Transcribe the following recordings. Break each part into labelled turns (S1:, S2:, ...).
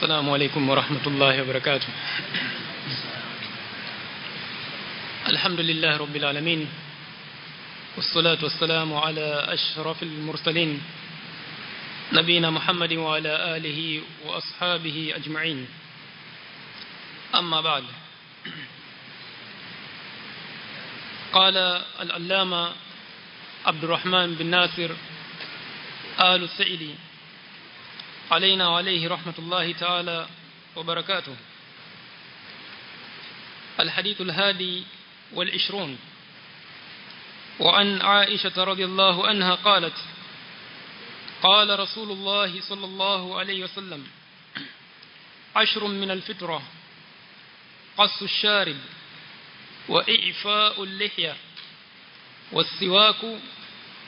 S1: السلام عليكم ورحمة الله وبركاته. الحمد لله رب العالمين والصلاة والسلام على أشرف المرسلين نبينا محمد وعلى آله وأصحابه أجمعين. أما بعد قال العلامة عبد الرحمن بن ناصر آل السعيدي علينا وعليه رحمة الله تعالى وبركاته. الحديث الهادي والعشرون. وعن عائشة رضي الله عنها قالت قال رسول الله صلى الله عليه وسلم عشر من الفطرة قص الشارب وإعفاء اللحية والسواك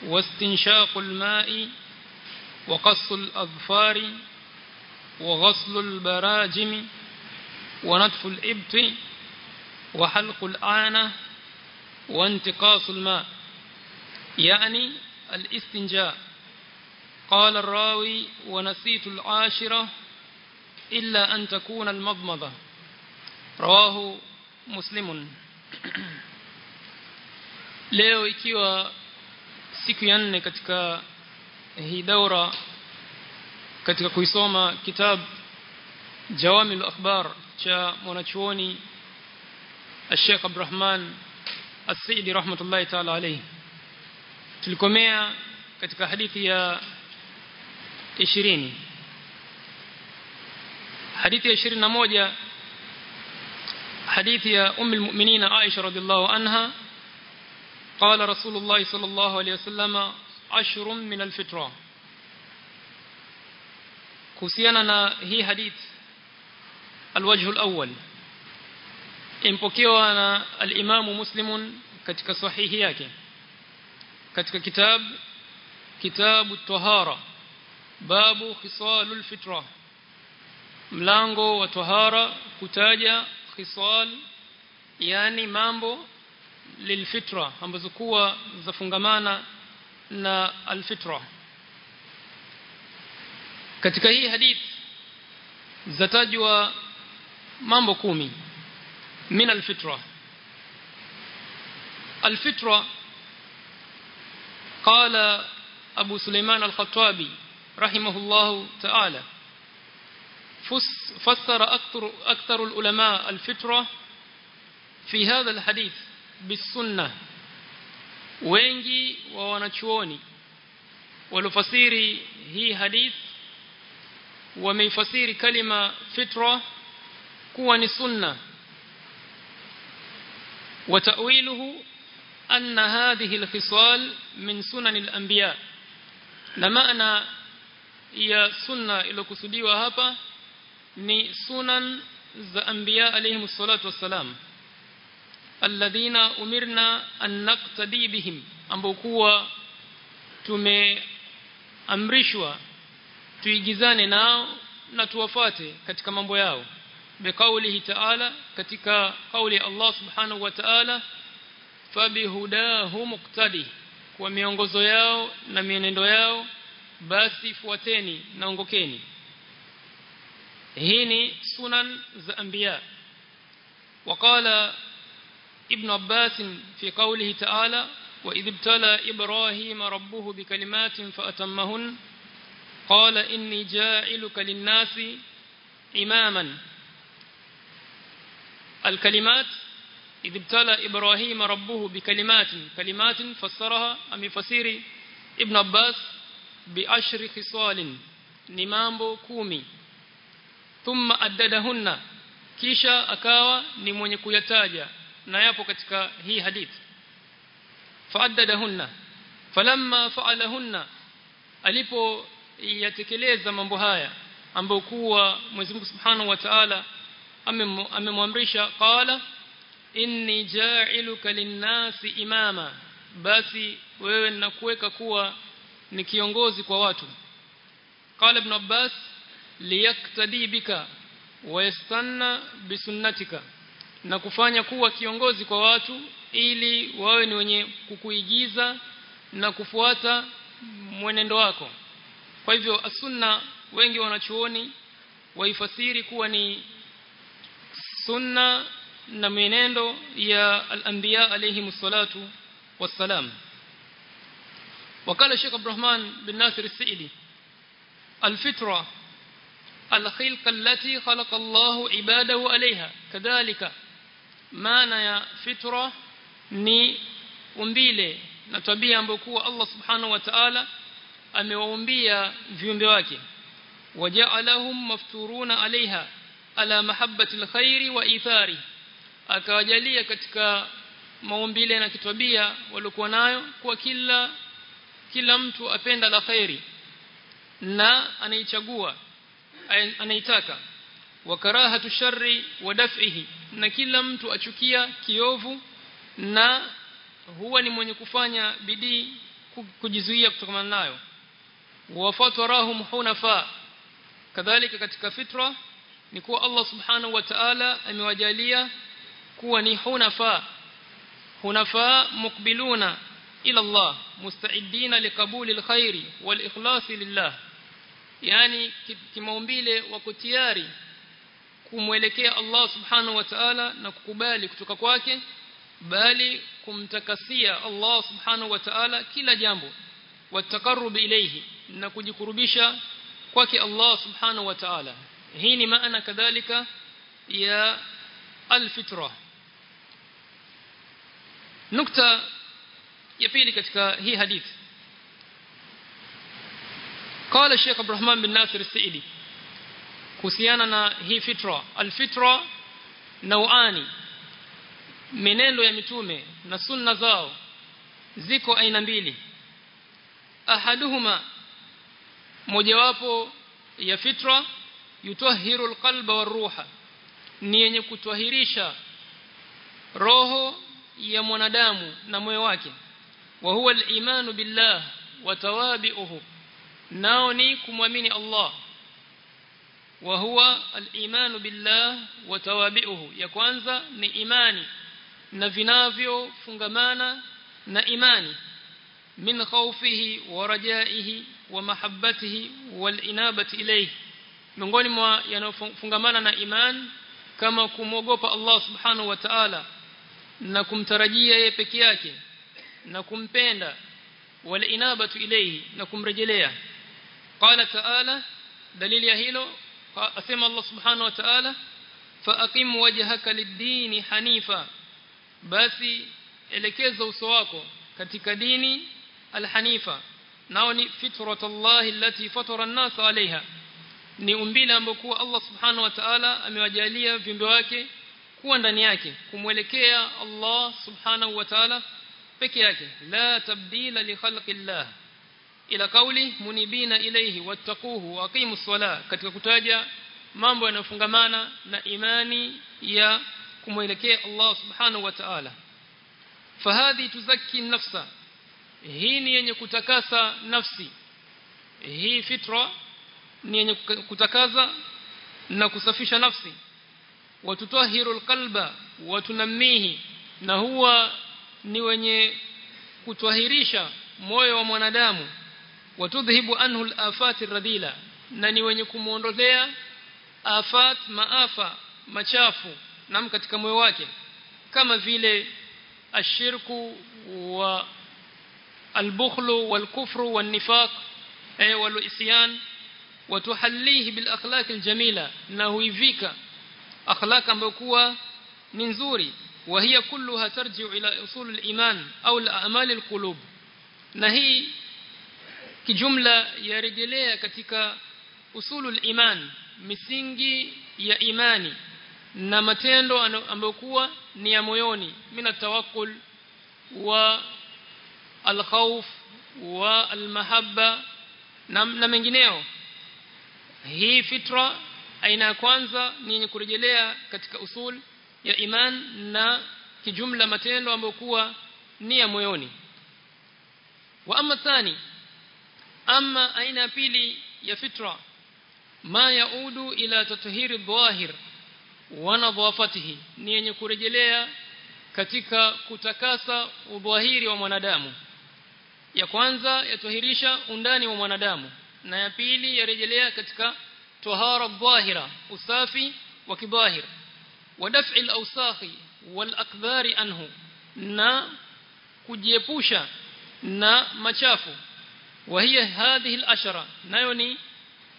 S1: واستنشاق الماء وقص الأظفار وغسل البراجم ونتف الإبط وحلق الآنة وانتقاص الماء. يعني الاستنجاء. قال الراوي ونسيت العاشرة إلا أن تكون المضمضة. رواه مسلم. Leo ikiwa siku ya hii daura katika kuisoma kitab Jawamil Akhbar cha mwanachuoni Sheikh Abdurrahman As-Saidi rahmatullahi ta'ala alayhi tulikomea katika hadithi ya 20 hadithi ya 21 hadithi ya ummu almu'minin Aisha radhiallahu anha قال رسول الله صلى الله عليه وسلم عشر من الفطرة. كسياننا هي حديث الوجه الأول. إمبوكيوانا الإمام مسلم كتك صحيحياك كتك كتاب كتاب التهارة باب خصال الفطرة. ملانغو وطهارة كتاجة خصال يعني مامبو للفطرة. همزكوة زفنغمانا na alfitra katika hii hadith zatajwa mambo kumi min alfitra alfitra أبو سليمان الخطابي رحمه الله تعالى فسر أكثر, أكثر العلماء الفطرة في هذا الحديث بالسنة. Wengi wa wanachuoni walofasiri hii hadith wameifasiri kalima fitra kuwa ni sunna. Anna hadhihi al-khisal min sunan al-anbiya. Na maana ya sunna iliyokusudiwa hapa ni sunan za anbiya alayhi salatu wassalam alladhina umirna an naqtadi bihim ambao kuwa tumeamrishwa tuigizane nao na tuwafate katika mambo yao biqaulihi ta'ala katika kauli Allah subhanahu wa ta'ala fabihudahu muqtadi kwa miongozo yao na mienendo yao basi fuateni na ongokeni hii ni sunan za anbiya وقال ابن عباس في قوله تعالى وإذ ابتلى إبراهيم ربه بكلمات فأتمهن قال إني جاعلك للناس إماما. الكلمات إذ ابتلى إبراهيم ربه بكلمات كلمات فسرها أم فسير ابن عباس بعشر خصال نمامبو كومي ثم أددهن kisha akawa ni mwenye na yapo katika hii hadith faaddadahunna. Falamma fa'alahunna. Alipo yatekeleza mambo haya ambayo kuwa Mwenyezi Mungu Subhanahu wa Ta'ala amemwamrisha qala inni ja'iluka linnasi imama. Basi wewe ninakuweka kuwa ni kiongozi kwa watu. Qala ibn Abbas liyaktadi bika wayastanna bisunnatika na kufanya kuwa kiongozi kwa watu ili wawe ni wenye kukuigiza na kufuata mwenendo wako kwa hivyo asunna wengi wanachuoni waifasiri kuwa ni sunna na mwenendo ya al-anbiya alayhi salatu wassalam وقال الشيخ عبد الرحمن بن ناصر السئلي الفطرة الخلق التي خلق الله عباده عليها كذلك maana ya fitra ni umbile na tabia ambayo kuwa Allah subhanahu wa ta'ala amewaumbia viumbe wake. Waja'alahum mafturuna alaiha ala mahabbati alkhairi wa ithari. Akawajalia katika maumbile na kitabia walikuwa nayo kwa kila kila mtu apenda la khairi na anaichagua anaitaka wa karahatu sharri wa daf'ihi na kila mtu achukia kiovu na huwa ni mwenye kufanya bidii kujizuia kutokana nayo. Wa fatarahum hunafa kadhalika katika fitra ni kuwa Allah subhanahu wa ta'ala amewajalia kuwa ni hunafa. Hunafa mukbiluna ila Allah musta'idina liqabuli alkhairi wal ikhlasi lillah. Yani kimaumbile wako tayari kumwelekea Allah subhanahu wa ta'ala na kukubali kutoka kwake bali kumtakasia Allah subhanahu wa ta'ala kila jambo watakarrub ilayhi na kujikurubisha kwake Allah subhanahu wa ta'ala hii ni maana kadhalika ya alfitra nukta ya pili katika hii hadithi قال الشيخ عبد الرحمن بن ناصر السئلي kuhusiana na hii fitra. Alfitra nauani menendo ya mitume na sunna zao ziko aina mbili. Ahaduhuma mojawapo ya fitra yutahhiru alqalba waruha ni yenye kutwahirisha roho ya mwanadamu na moyo wake. Wa huwa al-imanu billah wa tawabi'uhu nao ni kumwamini Allah al-imanu billah wa tawabi'uhu ya kwanza ni imani na vinavyofungamana na imani min khawfihi wa rajaihi wa mahabbatihi wal inabati ilayhi miongoni mwa yanayofungamana na iman kama kumwogopa Allah subhanahu wa ta'ala na kumtarajia yeye peke yake na kumpenda wal inabatu ilayhi na kumrejelea qala ta'ala dalili ya hilo asema Allah subhanahu wa ta'ala faaqim wajhaka lid-dini hanifa basi elekeza uso wako katika dini al-hanifa nao ni fitratullahi allati fatara an-nas 'alayha ni umbile ambokuwa Allah subhanahu wa ta'ala amewajalia viumbe wake kuwa ndani yake kumwelekea Allah subhanahu wa ta'ala peke yake la tabdila li khalqillah ila kauli munibina ilayhi wattaquhu wa aqimus sala katika kutaja mambo yanayofungamana na imani ya kumwelekea Allah subhanahu wa ta'ala. Fahadhi tuzakki nafsa hii ni yenye kutakasa nafsi hii fitra ni yenye kutakaza na kusafisha nafsi. Watutahiru qalba watunammihi na huwa ni wenye kutwahirisha moyo wa mwanadamu watudhhibu anhu alafati radila na ni wenye kumuondolea afat maafa machafu nam katika moyo wake kama vile ashirku wa albukhlu walkufru والنفاق eh walisyan watuhallihi bil akhlaq aljamila na huivika akhlaq ambayo kuwa ni nzuri wa hiya kulluha tarji'u ila usul aliman au al-a'mal alqulub na hii kijumla yarejelea katika usulul iman misingi ya imani na matendo ambayo kuwa ni ya moyoni. Mina tawakkul wa alkhawf wa almahabba na, na mengineo. Hii fitra aina ya kwanza ni yenye kurejelea katika usul ya iman na kijumla matendo ambayo kuwa ni ya moyoni. Wa amma thani ama aina ya pili ya fitra ma yaudu ila tathhiri dhahir wa nadhafatihi ni yenye kurejelea katika kutakasa udhahiri wa mwanadamu. Ya kwanza yatahirisha undani wa mwanadamu na ya pili yarejelea katika tahara dhahira usafi wa kidhahir wa daf'i al-awsakhi wal akbari anhu na kujiepusha na machafu wa hiya hadhihi al-ashara. Nayo ni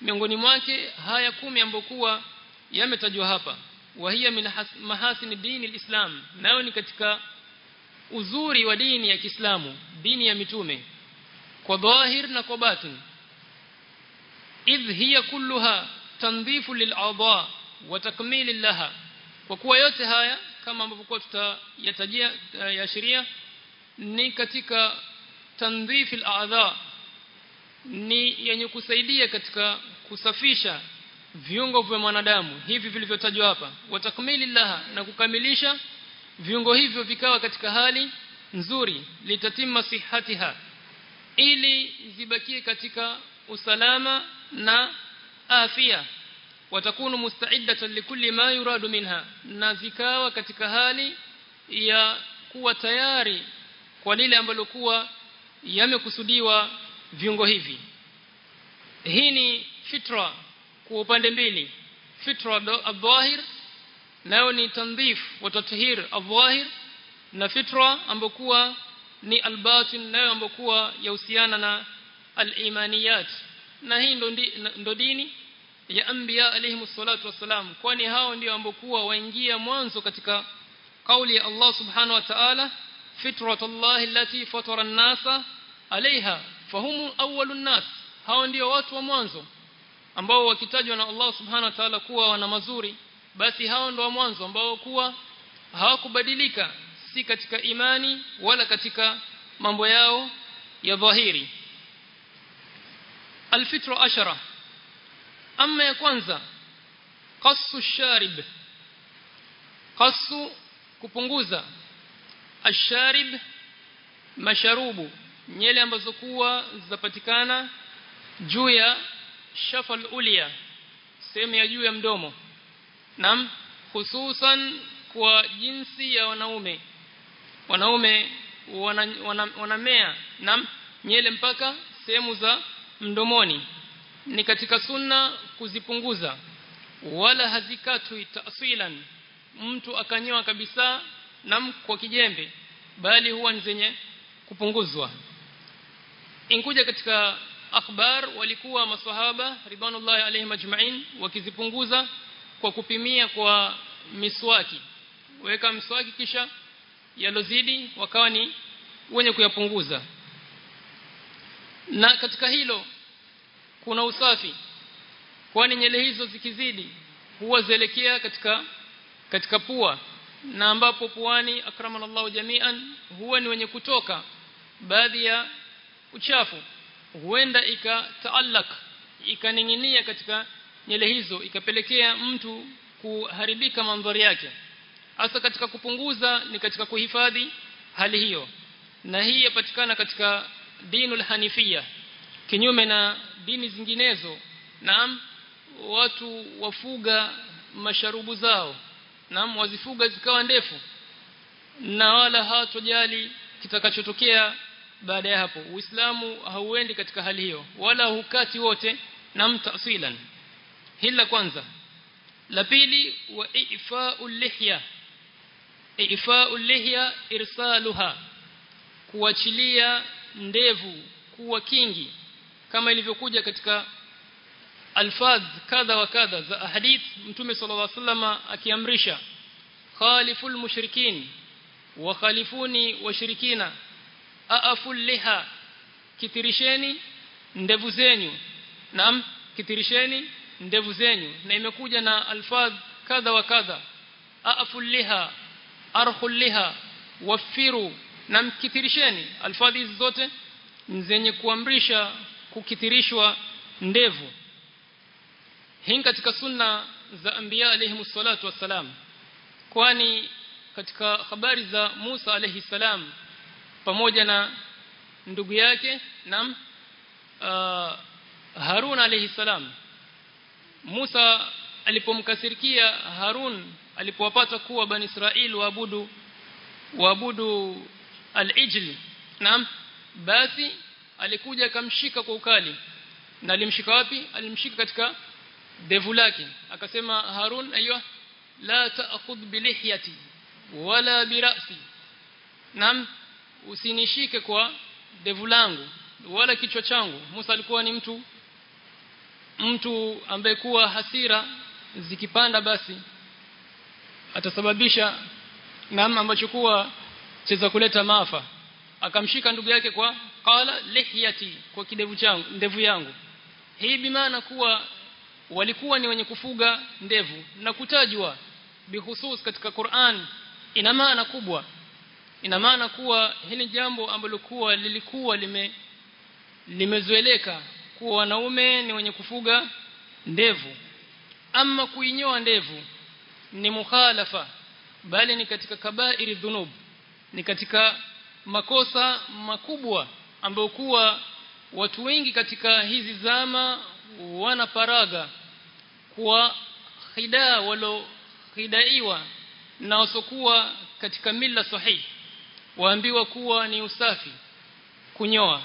S1: miongoni mwake haya kumi ambokuwa yametajwa hapa. Wa hiya min mahasin dini al-islam. Nayo ni katika uzuri wa dini ya Kiislamu dini ya mitume. Kwa dhahir na kwa batin. Idh hiya kulluha tandhifu lil'adha wa takmil laha. Kwa kuwa yote haya kama ambavyo kwa tutayatajia ya ni katika tandhifi al'adha ni yenye kusaidia katika kusafisha viungo vya mwanadamu hivi vilivyotajwa hapa. Watakmili laha na kukamilisha viungo hivyo vikawa katika hali nzuri litatimma sihatiha ili zibakie katika usalama na afya watakunu musta'iddatan likulli ma yuradu minha na zikawa katika hali ya kuwa tayari kwa lile ambalo kuwa yamekusudiwa viungo hivi. Hii ni fitra kwa upande mbili. Fitra adh-dhahir nayo ni tandhif wa tathhir adh-dhahir na fitra ambokuwa ni albatin nayo ambokuwa yahusiana na alimaniyat. Na hii ndo, ndo dini ya anbiya alayhi salatu wassalam kwani hao ndio ambokuwa waingia mwanzo katika kauli ya Allah subhanahu wa ta'ala fitratullahi allati fatara an-nasa alaiha fahum awwalun nas hao ndio watu wa mwanzo ambao wakitajwa na Allah subhanahu wa ta'ala kuwa wana mazuri basi hao ndio wa mwanzo ambao kuwa hawakubadilika si katika imani wala katika mambo yao ya dhahiri. Alfitru ashara amma ya kwanza qassu sharib qassu kupunguza asharib masharubu nyele ambazo kuwa zapatikana juu ya shafal ulia sehemu ya juu ya mdomo. Nam hususan kwa jinsi ya wanaume. Wanaume wanamea wana, wana nam nyele mpaka sehemu za mdomoni. Ni katika sunna kuzipunguza. Wala hazikatwi tasilan. Mtu akanyoa kabisa nam kwa kijembe. Bali huwa ni zenye kupunguzwa inkuja katika akhbar walikuwa maswahaba ridwanullahi alayhim ajma'in wakizipunguza kwa kupimia kwa miswaki. Weka miswaki kisha yalozidi wakawa ni wenye kuyapunguza. Na katika hilo kuna usafi. Kwani nyele hizo zikizidi huwa zelekea katika katika pua. Na ambapo puani akramanallahu jami'an huwa ni wenye kutoka. Baadhi ya uchafu huenda ikataallak ikaning'inia katika nyele hizo ikapelekea mtu kuharibika mandhari yake. Hasa katika kupunguza ni katika kuhifadhi hali hiyo. Na hii yapatikana katika dinul hanifia kinyume na dini zinginezo. Naam watu wafuga masharubu zao. Naam wazifuga zikawa ndefu. Na wala hatojali kitakachotokea baada ya hapo. Uislamu hauendi katika hali hiyo wala hukati wote na mtasilan hili la kwanza. La pili wa ifa'ul lihya. Ifa'ul lihya irsaluha. Kuachilia ndevu kuwa kingi. Kama ilivyokuja katika alfaz kadha wa kadha za hadith mtume sallallahu alaihi wasallam akiamrisha khaliful mushrikin wa khalifuni washirikina aaful liha kitirisheni ndevu zenyu. Naam kitirisheni ndevu zenyu. Na imekuja na alfadh kadha wa kadha. Aafulliha liha arhul wafiru. Na mkitirisheni alfadhi hizi zote zenye kuamrisha kukitirishwa ndevu. Hii katika sunna za anbiya alayhi salatu wassalam kwani katika habari za Musa alayhi salam pamoja na ndugu yake nam uh, Harun alayhi salam. Musa alipomkasirikia Harun alipowapata kuwa bani Israili waabudu waabudu al-ijl naam basi alikuja akamshika kwa ukali. Na alimshika wapi? Alimshika katika devu lake. Akasema Harun aywa la ta'khudh bilihyati wala birasi nam usinishike kwa devu langu wala kichwa changu. Musa alikuwa ni mtu mtu ambaye kuwa hasira zikipanda basi atasababisha namna ambacho kuwa cheza kuleta maafa. Akamshika ndugu yake kwa qala lihyati kwa kidevu changu ndevu yangu. Hii bimaana kuwa walikuwa ni wenye kufuga ndevu na kutajwa bihusus katika Qur'an. Ina maana kubwa ina maana kuwa hili jambo ambalo kuwa lilikuwa lime limezoeleka kuwa wanaume ni wenye kufuga ndevu. Ama kuinyoa ndevu ni mukhalafa bali ni katika kabairi dhunub ni katika makosa makubwa ambayo kuwa watu wengi katika hizi zama wana paraga kwa khidaa walo khidaiwa na wasokuwa katika mila sahihi waambiwa kuwa ni usafi kunyoa.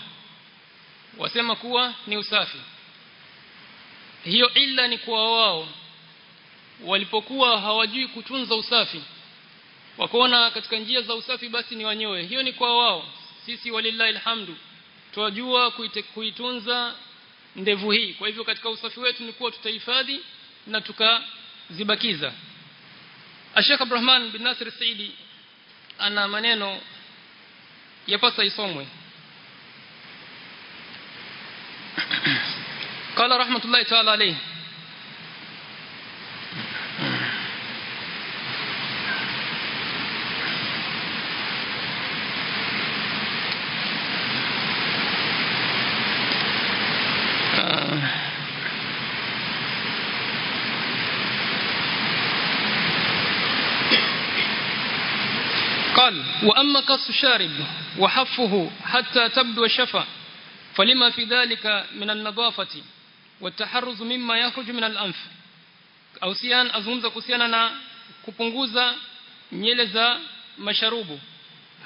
S1: Wasema kuwa ni usafi. Hiyo illa ni kwa wao. Walipokuwa hawajui kutunza usafi wakaona katika njia za usafi basi ni wanyoe. Hiyo ni kwa wao. Sisi walillahi alhamdu twajua kuitunza ndevu hii. Kwa hivyo katika usafi wetu ni kuwa tutahifadhi na tukazibakiza. Sheikh Abdulrahman bin Nasir Saidi ana maneno yapasa isomwe qala rahmatullahi ta'ala alayhi وأما قص الشارب وحفه حتى تبدو الشفا فلما في ذلك من النظافة والتحرز مما يخرج من الأنف au sian azungumza kuhusiana na kupunguza nyele za masharubu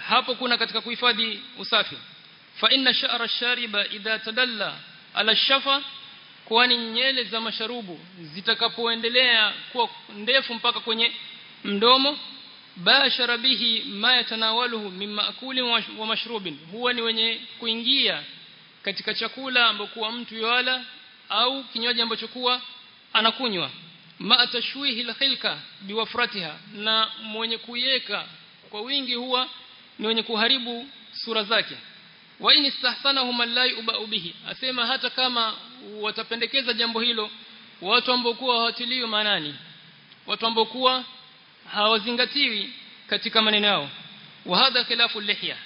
S1: hapo kuna katika kuhifadhi usafi fa inna sha'ra shariba idha tadalla ala shafa kwani nyele za masharubu zitakapoendelea kuwa ndefu mpaka kwenye mdomo bashara bihi ma yatanawaluhu min ma'kulin wa mashrubin. Huwa ni wenye kuingia katika chakula ambacho mtu yala au kinywaji ambacho kuwa anakunywa. Ma tashwihi alhilka biwafratiha. Na mwenye kuyeka kwa wingi huwa ni wenye kuharibu sura zake. Wa in istahsanahum allai ubau bihi. Asema hata kama watapendekeza jambo hilo watu ambao kuwa hawatiliwi maanani watu ambao kuwa hawazingatiwi katika maneno yao. Wa hadha khilafu lihya.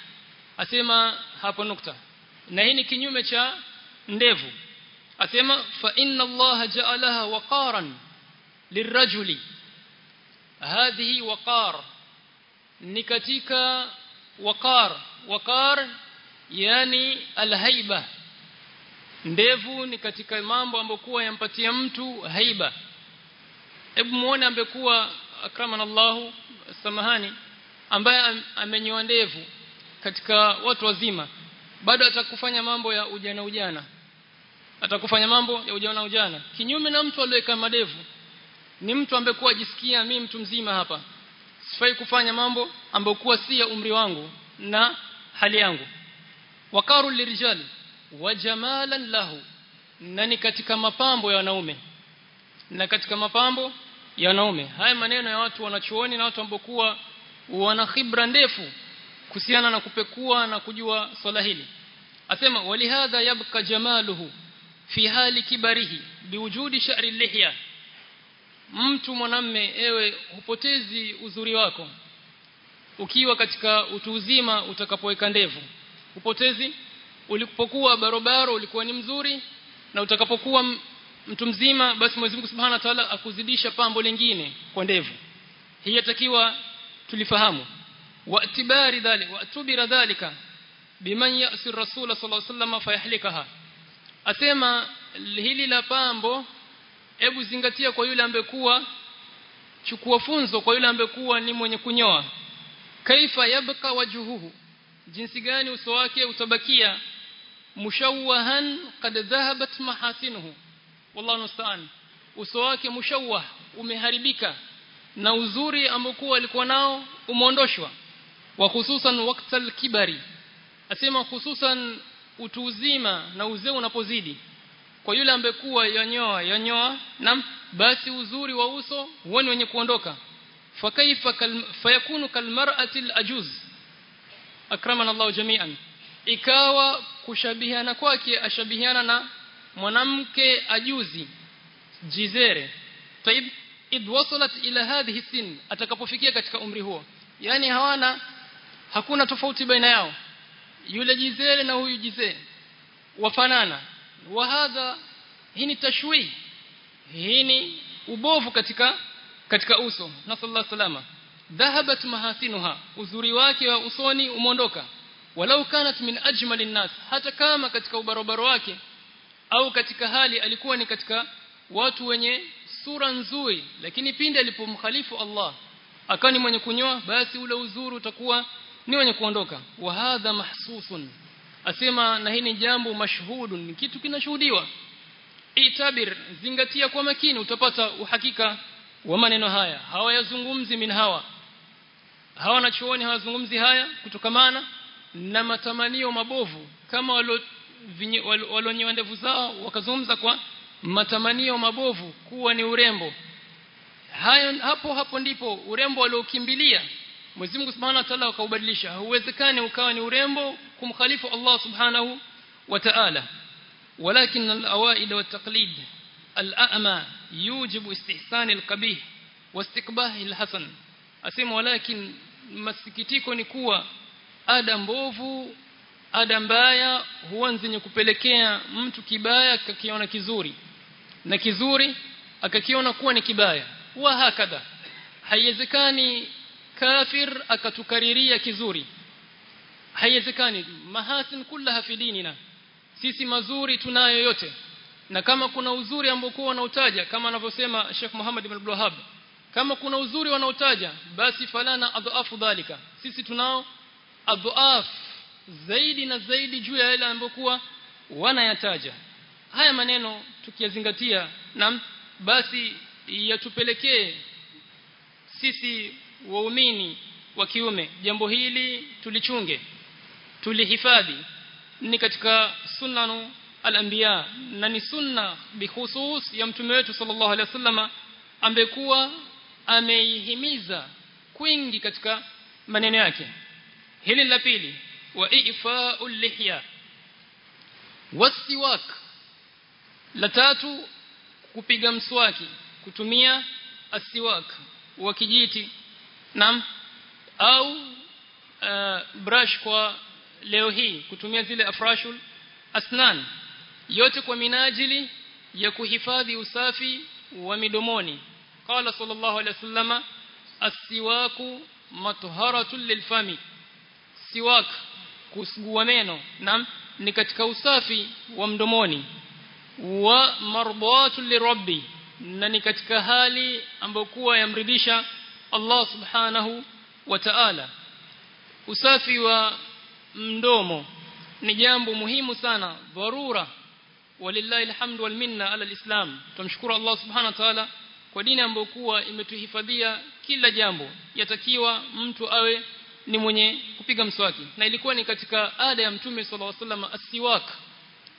S1: Asema hapo nukta. Na hii ni kinyume cha ndevu. Asema fa inna allaha ja'alaha waqaran lirajuli hadhihi waqar. Ni katika waqar. Waqar yani alhaiba. Ndevu ni katika mambo ambayo kuwa yampatia mtu haiba. Hebu muone ambekuwa akramana Allahu samahani ambaye amenyoa ndevu katika watu wazima bado atakufanya mambo ya ujana ujana. Atakufanya mambo ya ujana ujana. Kinyume na mtu aliyeka madevu ni mtu ambaye kwa jisikia mimi mtu mzima hapa. Sifai kufanya mambo ambayo si ya umri wangu na hali yangu. Waqaru lirijal wa jamalan lahu na ni katika mapambo ya wanaume. Na katika mapambo ya wanaume. Haya maneno ya watu wanachuoni na watu ambao kuwa wana khibra ndefu kuhusiana na kupekua na kujua swala hili. Asema walihadha yabqa jamaluhu fi hali kibarihi biwujudi sha'ri lihya. Mtu mwanamme ewe hupotezi uzuri wako. Ukiwa katika utu uzima utakapoweka ndevu. Hupotezi? Ulipokuwa barobaro ulikuwa ni mzuri na utakapokuwa mtu mzima basi Mwenyezi Mungu Subhanahu wa Ta'ala akuzidisha pambo lingine kwa ndevu. Hii yatakiwa tulifahamu. Wa tibari dhalika wa tubira dhalika biman ya'sir rasul sallallahu alaihi wasallam fayahlikaha. Asema hili la pambo hebu zingatia kwa yule ambaye kuwa chukua funzo kwa yule ambaye kuwa ni mwenye kunyoa. Kaifa yabqa wajhuhu jinsi gani uso wake utabakia mushawahan qad dhahabat mahasinuhu wallahu musta'an. Uso wake mushawah umeharibika. Na uzuri ambokuwa alikuwa nao umeondoshwa. Wa hususan waqtal kibari. Asema hususan utu uzima na uzee unapozidi. Kwa yule ambaye kuwa yanyoa yanyoa na basi uzuri wa uso huoni wenye kuondoka. Fakaifa kal, fayakunu kalmar'ati alajuz akramana Allah jami'an. Ikawa kushabihiana kwake ashabihiana na mwanamke ajuzi jizere taib id wasalat ila hadhihi sin atakapofikia katika umri huo. Yani hawana hakuna tofauti baina yao. Yule jizere na huyu jizere. Wafanana. Wa hadha hii ni tashwi hii ni ubovu katika katika uso. Nasallallahu salama dhahabat mahasinuha. Uzuri wake wa usoni umeondoka. Walau kanat min ajmalin nas hata kama katika ubarobaro wake au katika hali alikuwa ni katika watu wenye sura nzuri lakini pindi alipomkhalifu Allah akawa ni mwenye kunyoa basi ule uzuri utakuwa ni wenye kuondoka. Wa hadha mahsusun asema na hii ni jambo mashhudun ni kitu kinashuhudiwa. Itabir zingatia kwa makini utapata uhakika wa maneno haya. Hawayazungumzi min hawa. Hawa na chuoni hawazungumzi haya kutokamana na matamanio mabovu. Kama walionyoa ndevu zao wakazungumza kwa matamanio mabovu kuwa ni urembo hayo hapo hapo ndipo urembo waliokimbilia Mwenyezi Mungu Subhanahu wa Ta'ala akaubadilisha hauwezekani ukawa ni urembo kumkhalifu Allah Subhanahu wa Ta'ala ولكن الأوائد والتقليد الأعمى يوجب استحسان القبيح واستقباح الحسن أسمى ولكن masikitiko ni kuwa ada mbovu ada mbaya huwa zenye kupelekea mtu kibaya akakiona kizuri. Na kizuri akakiona kuwa ni kibaya. Wa hakadha. Haiwezekani kafir akatukariria kizuri. Haiwezekani. Mahasin kullaha fi dinina. Sisi mazuri tunayo yote. Na kama kuna uzuri ambao kwa wanautaja kama anavyosema Sheikh Muhammad ibn Abdul Wahhab kama kuna uzuri wanaotaja basi falana adhafu dhalika. Sisi tunao adhaaf zaidi na zaidi juu ya yale ambokuwa wanayataja. Haya maneno tukiyazingatia na basi yatupelekee sisi waumini wa kiume. Jambo hili tulichunge tulihifadhi ni katika sunnanu al-anbiya na ni sunna bikhusus ya mtume wetu sallallahu alaihi wasallama ambekuwa ameihimiza kwingi katika maneno yake. Hili la pili ifa'ul lihya. Wasiwak la tatu kupiga mswaki kutumia asiwak wa kijiti. Nam au uh, brush kwa leo hii kutumia zile afrashul asnan. Yote kwa minajili ya kuhifadhi usafi wa midomoni. Qala sallallahu alaihi wasallama asiwaku matharatun lilfami siwak kusugua meno nam ni katika usafi wa mdomoni. Wa mardatu lirabbi na ni katika hali ambayo kuwa yamridhisha Allah subhanahu wa ta'ala. Usafi wa mdomo ni jambo muhimu sana dharura. Walillahi alhamdu wal minna ala alislam. Tumshukuru Allah subhanahu wa ta'ala kwa dini ambayo kuwa imetuhifadhia kila jambo. Yatakiwa mtu awe ni mwenye kupiga mswaki na ilikuwa ni katika ada ya mtume sallallahu alaihi wasallam asiwak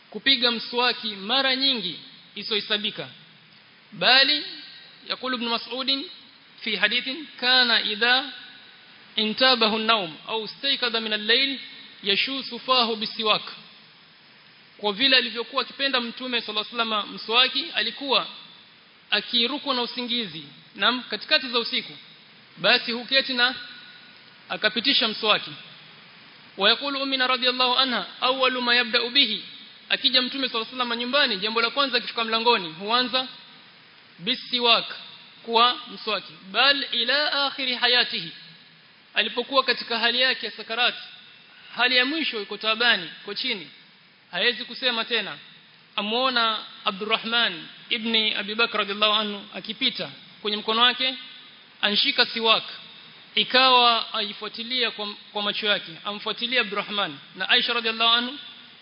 S1: kupiga mswaki mara nyingi isohesabika bali يقول ابن مسعود في حديث كان إذا انتابه النوم أو استيقظ من الليل يشوس فاه بالسواك kwa vile alivyokuwa akipenda mtume sallallahu alaihi wasallam mswaki alikuwa akirukwa na usingizi na katikati za usiku basi huketi na akapitisha mswaki. Wayakulu umina radhiallahu anha awwalu ma yabda bihi. Akija mtume sallallahu alaihi wasallam nyumbani jambo la kwanza akifika mlangoni huanza bisiwak kwa mswaki. Bal ila akhiri hayatihi. Alipokuwa katika hali yake ya sakarati hali ya mwisho iko tabani iko chini. Hawezi kusema tena. Amuona Abdurrahman ibni Abi Bakr radhiallahu anhu akipita kwenye mkono wake anshika siwak ikawa aifuatilia kwa, kwa macho yake amfuatilia Abdurrahman. Na Aisha radhiallahu anhu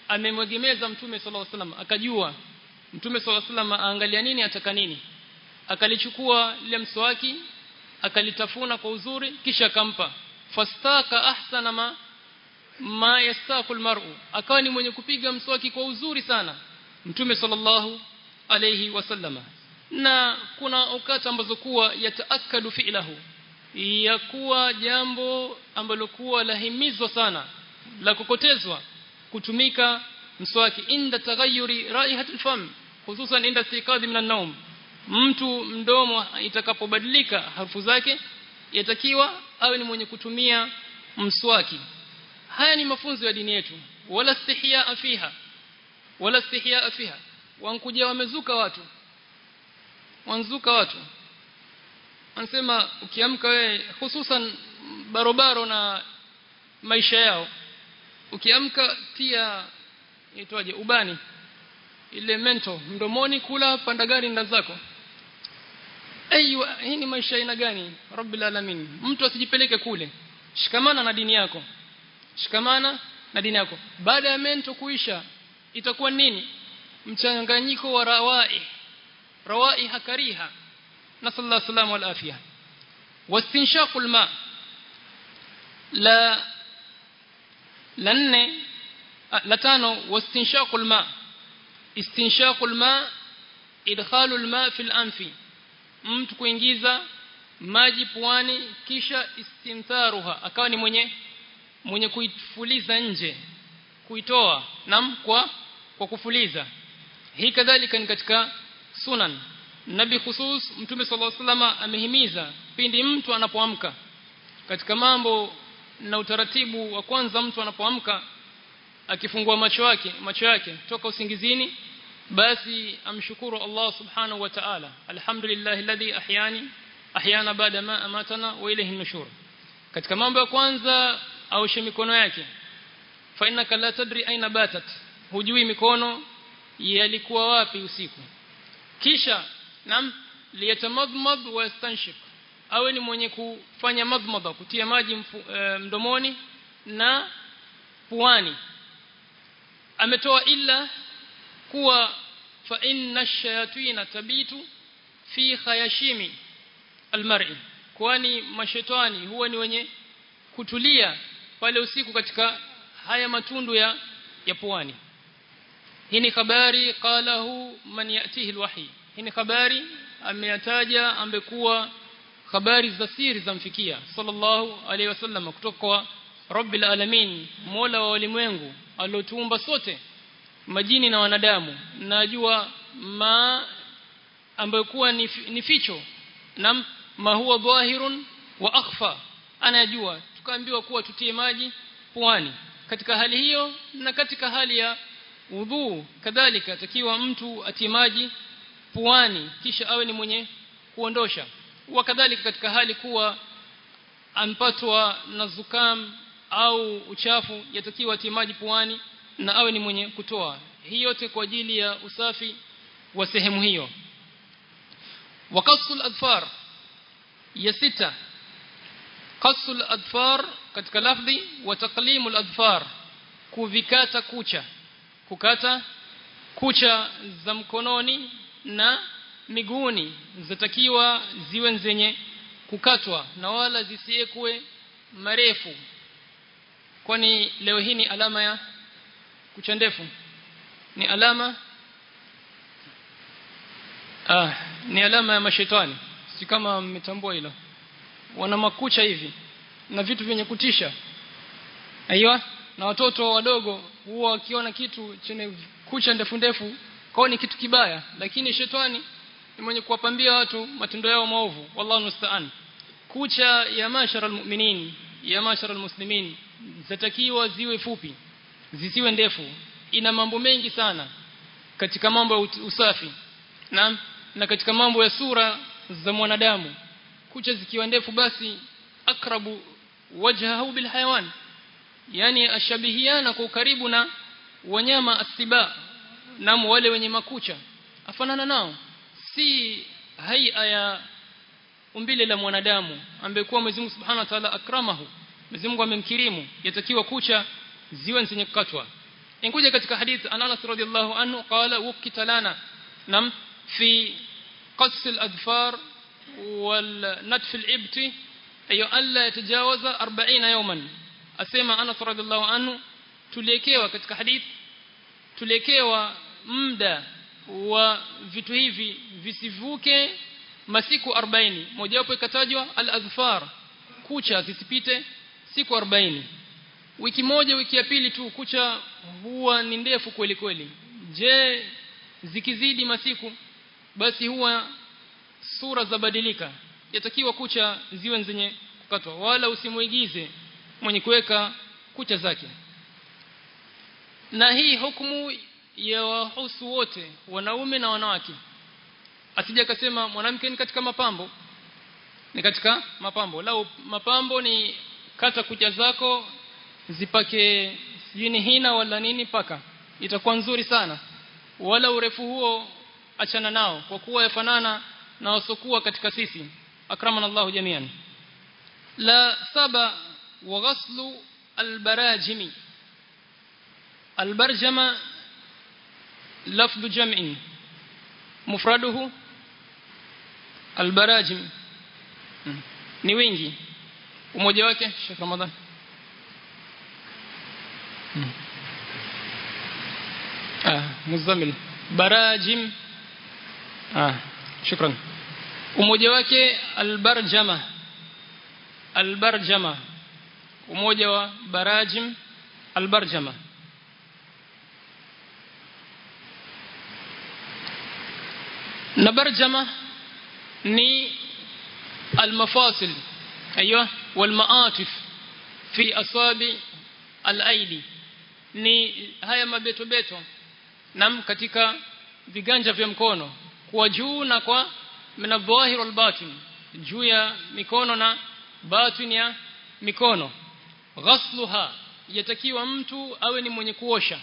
S1: amemwegemeza mtume sallallahu alaihi wasallam akajua mtume sallallahu alaihi wasallam aangalia nini ataka nini. Akalichukua ile mswaki akalitafuna kwa uzuri kisha akampa. Fastaka ahsana ma ma yastaku almar'u. Akawa ni mwenye kupiga mswaki kwa uzuri sana mtume sallallahu alayhi wasallama na kuna ukata ambazo kuwa yataakadu fi'lahu ya kuwa jambo ambalo kuwa lahimizwa sana la kukotezwa kutumika mswaki. Inda taghayyuri raihatul fam hususan inda istiqadhi min an-nawm mtu mdomo itakapobadilika harufu zake yatakiwa awe ni mwenye kutumia mswaki. Haya ni mafunzo ya dini yetu. Wala istihya fiha wala istihya fiha. Wankuja wamezuka watu wanzuka watu anasema ukiamka wewe hususan barobaro na maisha yao ukiamka tia itwaje ubani ile mento mdomoni kula panda gari nda zako. Aiywa hii ni maisha aina gani? Rabbil alamin. Mtu asijipeleke kule. Shikamana na dini yako. Shikamana na dini yako. Baada ya mento kuisha itakuwa nini? Mchanganyiko wa rawai. Rawai hakariha nasallallahu الله السلامه والعافيه واستنشاق nne la tano wastinshaqul ma istinshaqul ma idkhalul ma fil anfi mtu kuingiza maji puani kisha istintharuha akawa ni mwenye mwenye kuifuliza nje kuitoa nam kwa kwa kufuliza hii kadhalika ni katika sunan nabi khusus mtume sallallahu alaihi wasallam amehimiza pindi mtu anapoamka. Katika mambo na utaratibu wa kwanza mtu anapoamka akifungua macho yake macho yake toka usingizini basi amshukuru Allah subhanahu wa ta'ala. Alhamdulillah alladhi ahyani ahyana baada ma amatana wa ilayhi nushur. Katika mambo ya kwanza aoshe mikono yake. Fa innaka la tadri aina batat. Hujui mikono yalikuwa wapi usiku. Kisha nam liyatamadmad wa yastanshiq. awe ni mwenye kufanya madmada kutia maji mfu, e, mdomoni na puani. Ametoa illa kuwa fa inna ash-shayatin tabitu fi khayashimi almar'i. Kwani mashetani huwa ni wenye kutulia pale usiku katika haya matundu ya ya puani. Hii ni habari qalahu man yatihi alwahi hii ni habari ameyataja ambekuwa habari za siri zamfikia sallallahu alaihi wasallam kutoka kwa rabbil alamin mola wa walimwengu aliotuumba sote majini na wanadamu. Najua ma ambayo kuwa ni, ni ficho na ma huwa dhahirun wa akhfa. Anajua tukaambiwa kuwa tutie maji puani. Katika hali hiyo na katika hali ya udhu kadhalika takiwa mtu atie maji puani kisha awe ni mwenye kuondosha. Wakadhalika katika hali kuwa ampatwa na zukam au uchafu yatakiwa atie maji puani na awe ni mwenye kutoa. Hii yote kwa ajili ya usafi wa sehemu hiyo. Waqasul adfar ya sita. Qasul adfar katika lafdhi wa taqlimul adfar kuvikata kucha. Kukata kucha za mkononi na miguuni zinatakiwa ziwe zenye kukatwa na wala zisiekwe marefu. Kwani leo hii ni alama ya kucha ndefu? Ni alama ah ni alama ya mashetani. Si kama mmetambua hilo. Wana makucha hivi na vitu vyenye kutisha. Aiyo na watoto wadogo huwa wakiona kitu chenye kucha ndefu ndefu kwao ni kitu kibaya lakini shetani ni mwenye kuwapambia watu matendo yao maovu. Wallahu musta'an. Kucha ya mashara almu'minin ya mashara almuslimin zatakiwa ziwe fupi zisiwe ndefu. Ina mambo mengi sana katika mambo ya usafi na na katika mambo ya sura za mwanadamu. Kucha zikiwa ndefu basi akrabu wajhahu bilhayawan. Yani ashabihiana kwa ukaribu na wanyama asiba na wale wenye makucha. Afanana nao. Si haia ya umbile la mwanadamu ambekuwa Mwenyezi Mungu Subhanahu wa Ta'ala akramahu. Mwenyezi Mungu amemkirimu. Yatakiwa kucha ziwe zenye kukatwa. Inkuja katika hadith Anas radhiallahu anhu qala wukita lana nam fi qas al-adfar wal natf al-ibti ayo alla yatajawaza 40 yawman. Asema Anas radhiallahu anhu tuliekewa katika hadith tuliekewa muda wa vitu hivi visivuke masiku 40 mojawapo ikatajwa al-azfar kucha zisipite siku 40 wiki moja wiki ya pili tu kucha huwa ni ndefu kweli kweli. Je zikizidi masiku basi huwa sura zabadilika. Yatakiwa kucha ziwe zenye kukatwa wala usimuigize mwenye kuweka kucha zake. Na hii hukumu ya wahusu wote wanaume na wanawake. Asije akasema mwanamke ni katika mapambo. Ni katika mapambo. Lau mapambo ni kata kucha zako zipake sijini hina wala nini paka. Itakuwa nzuri sana. Wala urefu huo achana nao kwa kuwa yafanana na wasokuwa katika sisi. Akramana Allahu jamian. La saba wa ghaslu albarajimi. Albarjama lafdhu jam'in مفرده albarajim ni wingi. Umoja wake Sheikh Ramadhan ah muzammil barajim ah shukran umoja wake albarjama albarjama umoja wa barajim albarjama na barjama ni المفاصل ايوه والمآتف في اصابع الايدي ni haya mabeto beto nam katika viganja vya mkono kwa juu na kwa min dhahir wal batin juu ya mikono na batin ya mikono ghasluha yatakiwa mtu awe ni mwenye kuosha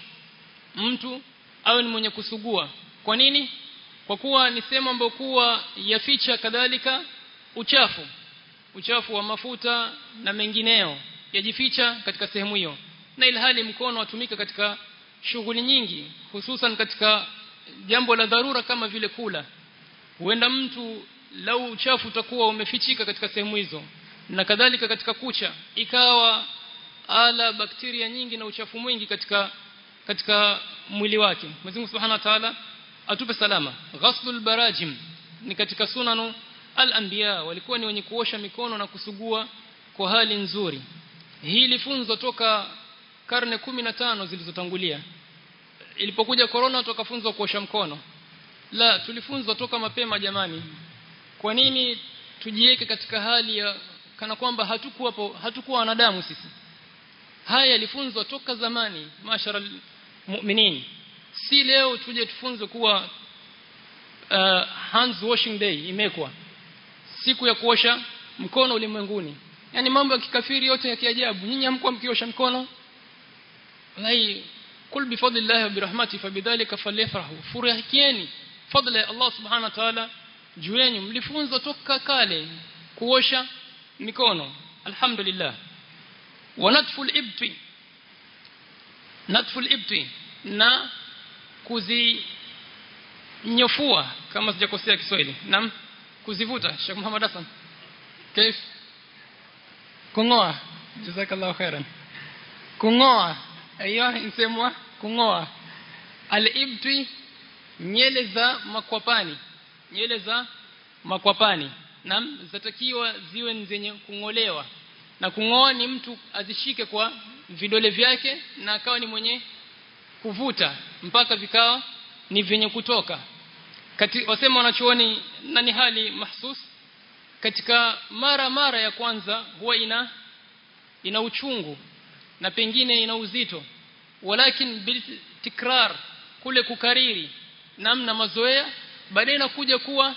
S1: mtu awe ni mwenye kusugua kwa nini Kwa kuwa ni sehemu ambayo kuwa yaficha kadhalika uchafu uchafu wa mafuta na mengineo yajificha katika sehemu hiyo. Na ilhali mkono watumika katika shughuli nyingi hususan katika jambo la dharura kama vile kula. Huenda mtu lau uchafu utakuwa umefichika katika sehemu hizo. Na kadhalika katika kucha ikawa ala bakteria nyingi na uchafu mwingi katika katika mwili wake. Mwenyezi Mungu Subhanahu wa Ta'ala atupe salama. Ghaslul barajim ni katika sunanu al-anbiya walikuwa ni wenye kuosha mikono na kusugua kwa hali nzuri. Hii ilifunzwa toka karne 15 zilizotangulia. Ilipokuja corona tukafunzwa kuosha mkono. La tulifunzwa toka mapema jamani. Kwa nini tujiweke katika hali ya kana kwamba hatukuwapo hatukuwa wanadamu sisi? Haya yalifunzwa toka zamani mashara mu'minin si leo tuje tufunze kuwa uh, hands washing day imekwa. Siku ya kuosha mkono ulimwenguni. Yani mambo ya kikafiri yote ya kiajabu. Nyinyi hamkuwa mkiosha mkono? Lai kul bi fadlillahi wa bi rahmatihi fabidhalika falyafrahu. Furahikieni fadla ya Allah subhanahu wa ta'ala juu yenu. Mlifunzwa toka kale kuosha mikono. Alhamdulillah. Wa natful ibti. Natful ibti. Na kuzinyofua kama sijakosea Kiswahili naam kuzivuta Sheikh Muhammad Hassan كيف kungoa jazakallahu khairan kungoa aiyo insemwa kungoa al-ibti nyele za makwapani nyele za makwapani nam zatakiwa ziwe zenye kungolewa na kungoa ni mtu azishike kwa vidole vyake na akawa ni mwenye kuvuta mpaka vikawa ni vyenye kutoka. Kati, wasema wanachuoni na ni hali mahsus? Katika mara mara ya kwanza huwa ina ina uchungu na pengine ina uzito. Walakin bil tikrar kule kukariri namna mazoea baadaye inakuja kuwa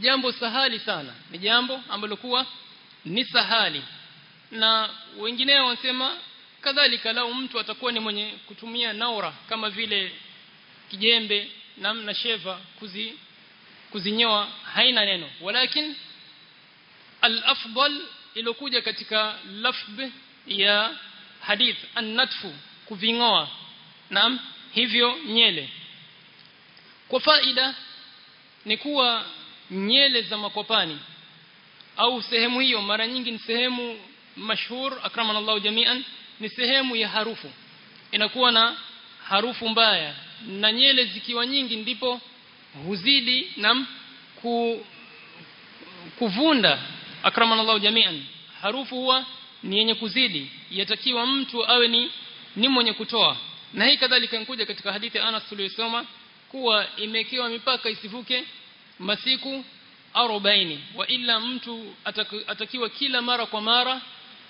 S1: jambo sahali sana. Ni jambo ambalo kuwa ni sahali. Na wengineo wanasema kadhalika lau mtu atakuwa ni mwenye kutumia naura kama vile kijembe namna sheva kuzi kuzinyoa haina neno. Walakin al-afdal ilokuja katika lafdh ya hadith an-natfu kuvingoa naam hivyo nyele. Kwa faida ni kuwa nyele za makopani au sehemu hiyo mara nyingi ni sehemu mashhur akramanallahu jami'an ni sehemu ya harufu. Inakuwa na harufu mbaya na nyele zikiwa nyingi ndipo huzidi na ku, kuvunda akramana Allah jami'an. Harufu huwa ni yenye kuzidi yatakiwa mtu awe ni ni mwenye kutoa. Na hii kadhalika inkuja katika hadithi Anas tuliyosoma kuwa imekiwa mipaka isivuke masiku 40 wa ila mtu atakiwa kila mara kwa mara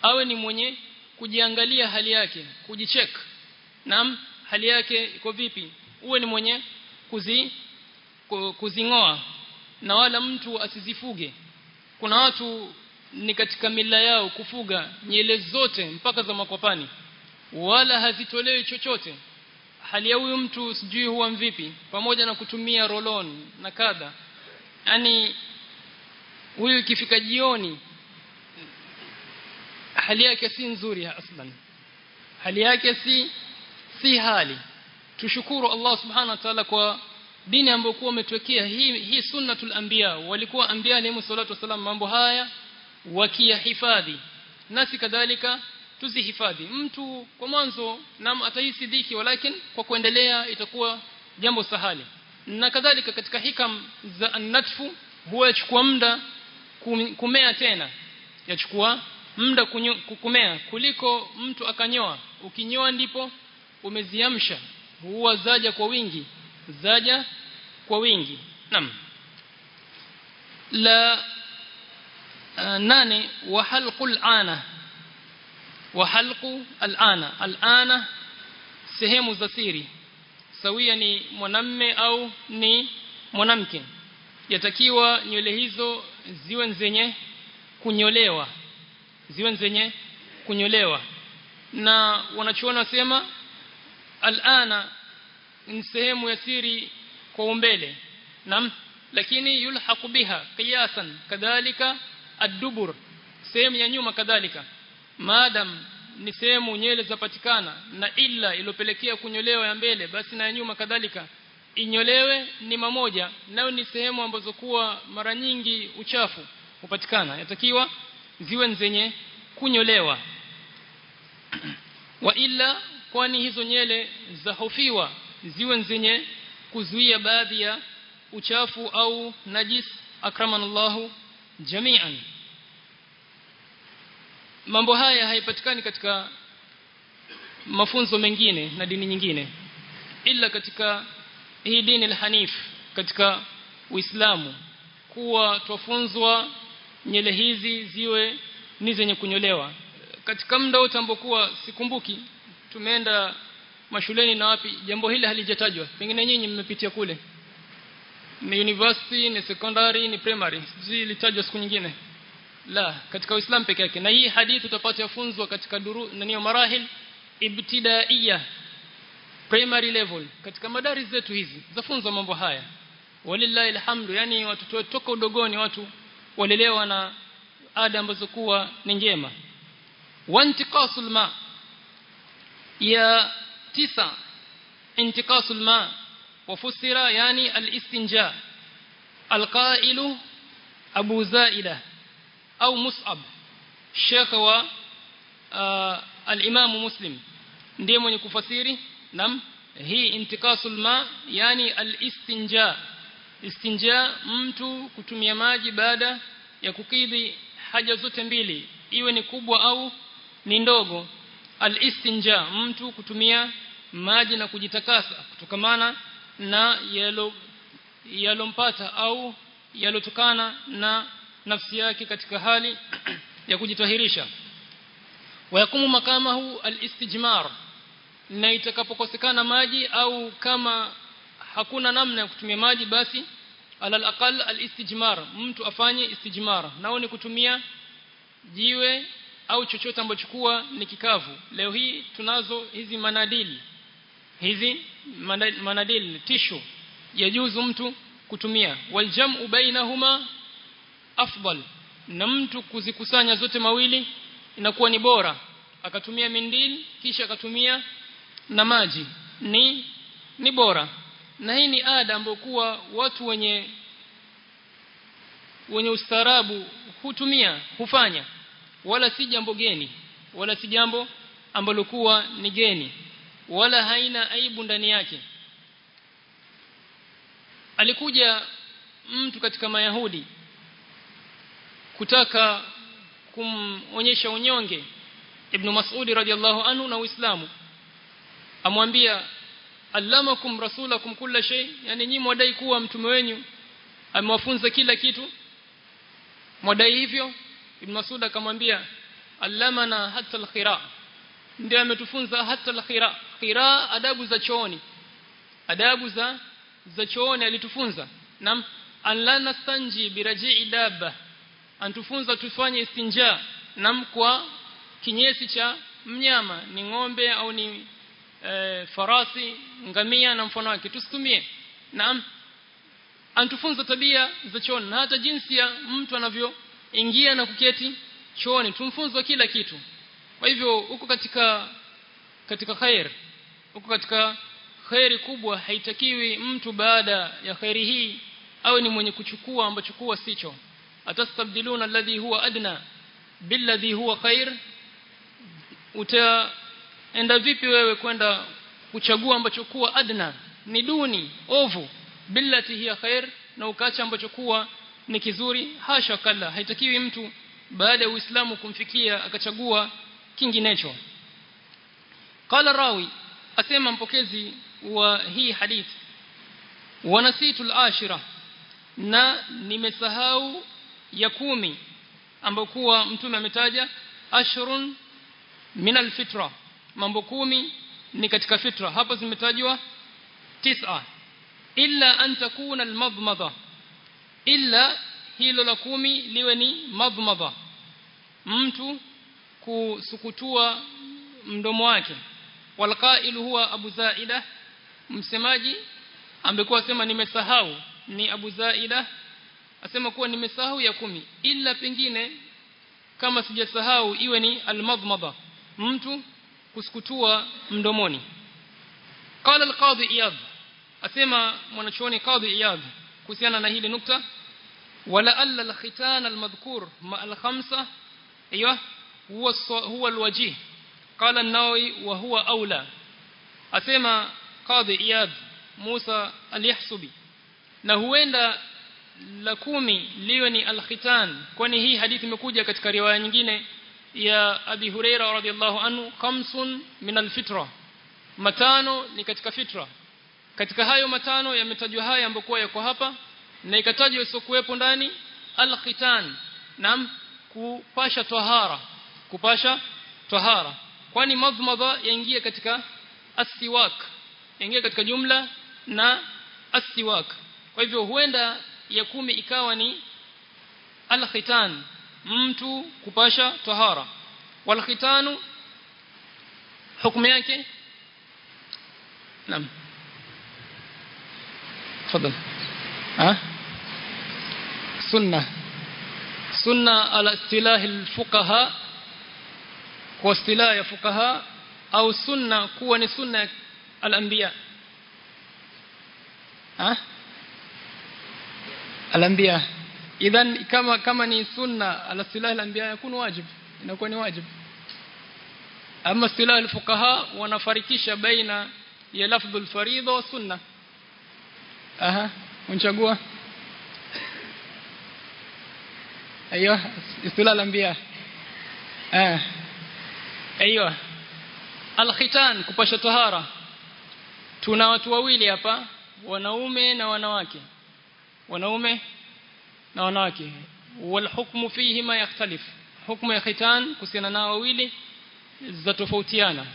S1: awe ni mwenye kujiangalia hali yake kujicheck. Naam hali yake iko vipi? Uwe ni mwenye kuzi kuzingoa. Na wala mtu asizifuge. Kuna watu ni katika mila yao kufuga nyele zote mpaka za makopani wala hazitolewi chochote. Hali ya huyu mtu sijui huwa mvipi. Pamoja na kutumia rolon na kadha. Yani huyu ikifika jioni hali yake si nzuri aslan. Hali yake si si hali. Tushukuru Allah subhanahu wa ta'ala kwa dini ambayo umetwekea hii hii sunnatul anbiya. Walikuwa anbiya alayhi salatu wasalam mambo haya wakiyahifadhi. Nasi kadhalika tuzihifadhi. Mtu kwa mwanzo nam atahisi dhiki walakin kwa kuendelea itakuwa jambo sahali. Na kadhalika katika hikam za natfu huwa yachukua muda kumea tena. Yachukua muda kukumea kuliko mtu akanyoa. Ukinyoa ndipo umeziamsha. Huwa zaja kwa wingi zaja kwa wingi. Naam. La uh, nane wa halqul ana. Wa halqu al-ana al-ana sehemu za siri. Sawia ni mwanamme au ni mwanamke. Yatakiwa nywele hizo ziwe zenye kunyolewa ziwe zenye kunyolewa. Na wanachuona wasema al-ana ni sehemu ya siri kwa umbele. Nam lakini yulhaqu biha qiyasan kadhalika ad-dubur sehemu ya nyuma kadhalika. Madam ni sehemu nyele zapatikana na illa iliyopelekea kunyolewa ya mbele basi na ya nyuma kadhalika. Inyolewe ni mamoja nayo ni sehemu ambazo kuwa mara nyingi uchafu hupatikana. Yatakiwa ziwe zenye kunyolewa. Wa illa kwani hizo nyele zahofiwa ziwe zenye kuzuia baadhi ya uchafu au najis akramanallahu jami'an. Mambo haya haipatikani katika mafunzo mengine na dini nyingine ila katika hii dini al-hanif katika Uislamu kuwa twafunzwa nyele hizi ziwe ni zenye kunyolewa. Katika muda wote ambokuwa sikumbuki tumeenda mashuleni na wapi jambo hili halijatajwa. Pengine nyinyi mmepitia kule. Ni university ni secondary ni primary. Zilitajwa siku nyingine. La katika uislamu peke yake. Na hii hadithi utapata yafunzwa katika duru naniyo marahil ibtidaiya primary level. Katika madari zetu hizi zafunzwa mambo haya. Walillahi alhamdu yani watoto toka udogoni watu walelewa na ada ambazo kuwa ni njema. Wantiqasul ma ya tisa intiqasul ma wafusira yani alistinja alqailu abu zaida au mus'ab sheikh wa al-imam muslim. Ndiye mwenye kufasiri nam hii intikasul ma yani al-istinja istinja mtu kutumia maji baada ya kukidhi haja zote mbili iwe ni kubwa au ni ndogo. Al-istinja mtu kutumia maji na kujitakasa kutokamana na yalo yalompata au yalotokana na nafsi yake katika hali ya kujitahirisha. Wayakumu makamahu alistijmar na itakapokosekana maji au kama hakuna namna ya kutumia maji basi alal aqal alistijmar. Mtu afanye istijmar. Nao ni kutumia jiwe au chochote ambacho kuwa ni kikavu. Leo hii tunazo hizi manadili hizi manadili tishu. Yajuzu mtu kutumia. Waljam'u bainahuma afdal. Na mtu kuzikusanya zote mawili inakuwa ni bora. Akatumia mindil kisha akatumia na maji. Ni ni bora na hii ni ada ambayo kuwa watu wenye wenye ustaarabu hutumia hufanya. Wala si jambo geni. Wala si jambo ambalo kuwa ni geni. Wala haina aibu ndani yake. Alikuja mtu katika mayahudi kutaka kumonyesha unyonge ibn Mas'ud radhiyallahu anhu na Uislamu. Amwambia allamakum rasulakum kulla shay yani nyinyi mwadai kuwa mtume wenyu amewafunza kila kitu. Mwadai hivyo ibn Mas'ud akamwambia allamana hatta alkhira. Ndio ametufunza hatta alkhira. Khira adabu za chooni. Adabu za za chooni alitufunza. Nam anlana stanji biraji'i dabba. Antufunza tufanye istinja. Nam kwa kinyesi cha mnyama ni ng'ombe au ni e, farasi ngamia na mfano wake. Tusitumie. Naam. Antufunza tabia za chooni na hata jinsi ya mtu anavyoingia na kuketi chooni. Tumfunzwa kila kitu. Kwa hivyo huko katika katika khair. Huko katika khairi kubwa. Haitakiwi mtu baada ya khairi hii awe ni mwenye kuchukua ambacho kuwa sicho. Atastabdiluna alladhi huwa adna. Billadhi huwa khair utaenda vipi wewe kwenda kuchagua ambacho kuwa adna? Ni duni ovu. Billati hiya khair na ukacha ambacho kuwa ni kizuri. Hasha kala haitakiwi mtu baada ya uislamu kumfikia akachagua kinginecho. Qala rawi asema mpokezi wa hii hadith wanasitu al-ashira na nimesahau ya kumi ambayo kuwa mtume ametaja ashrun min alfitra mambo kumi ni katika fitra. Hapa zimetajwa tisa. Illa an takuna almadmada. Illa hilo la kumi liwe ni madmada. Mtu kusukutua mdomo wake. Walqailu huwa abu zaida msemaji ambekuwa sema nimesahau. Ni abu zaida asema kuwa nimesahau ya kumi. Illa pengine kama sijasahau iwe ni almadmada. Mtu kusukutua mdomoni qala alqadi iyad asema mwanachuoni qadi iyad kuhusiana na hili nukta wala alla alkhitan almadhkur ma alkhamsa ايوه هو هو الوجيه قال النووي وهو اولى asema qadi iyad Musa al-Yahsubi na huenda la kumi liwe ni al-khitan kwani hii hadithi imekuja katika riwaya nyingine ya Abi Huraira radhiallahu anhu khamsun min alfitra. Matano ni katika fitra. Katika hayo matano yametajwa haya ambayo yako hapa na ikatajwa isokuwepo ndani al-khitan nam kupasha tahara kupasha tahara. Kwani madhmadha yaingia katika asiwak yaingia katika jumla na asiwak kwa hivyo huenda ya kumi ikawa ni al-khitan mtu kupasha tahara. Wal khitanu hukumu yake. Naam. Tafadhali. Ah sunna. Sunna ala istilahi alfuqaha. Kwa istilahi ya fuqaha au sunna kuwa ni sunna al-anbiya. Ah al-anbiya idhan kama kama ni sunna ala silah al-anbiya yakunu wajib inakuwa ni wajib ama silah al-fuqaha wanafarikisha baina ya lafdhu al-faridha wa sunna aha unchagua ايوه istilah al-anbiya ah ايوه Al-khitan kupasha tahara. Tuna watu wawili hapa, wanaume na wanawake. Wanaume Na wanawake. Wal hukmu fihi ma yakhtalif. Hukmu ya khitan kuhusiana na wawili za tofautiana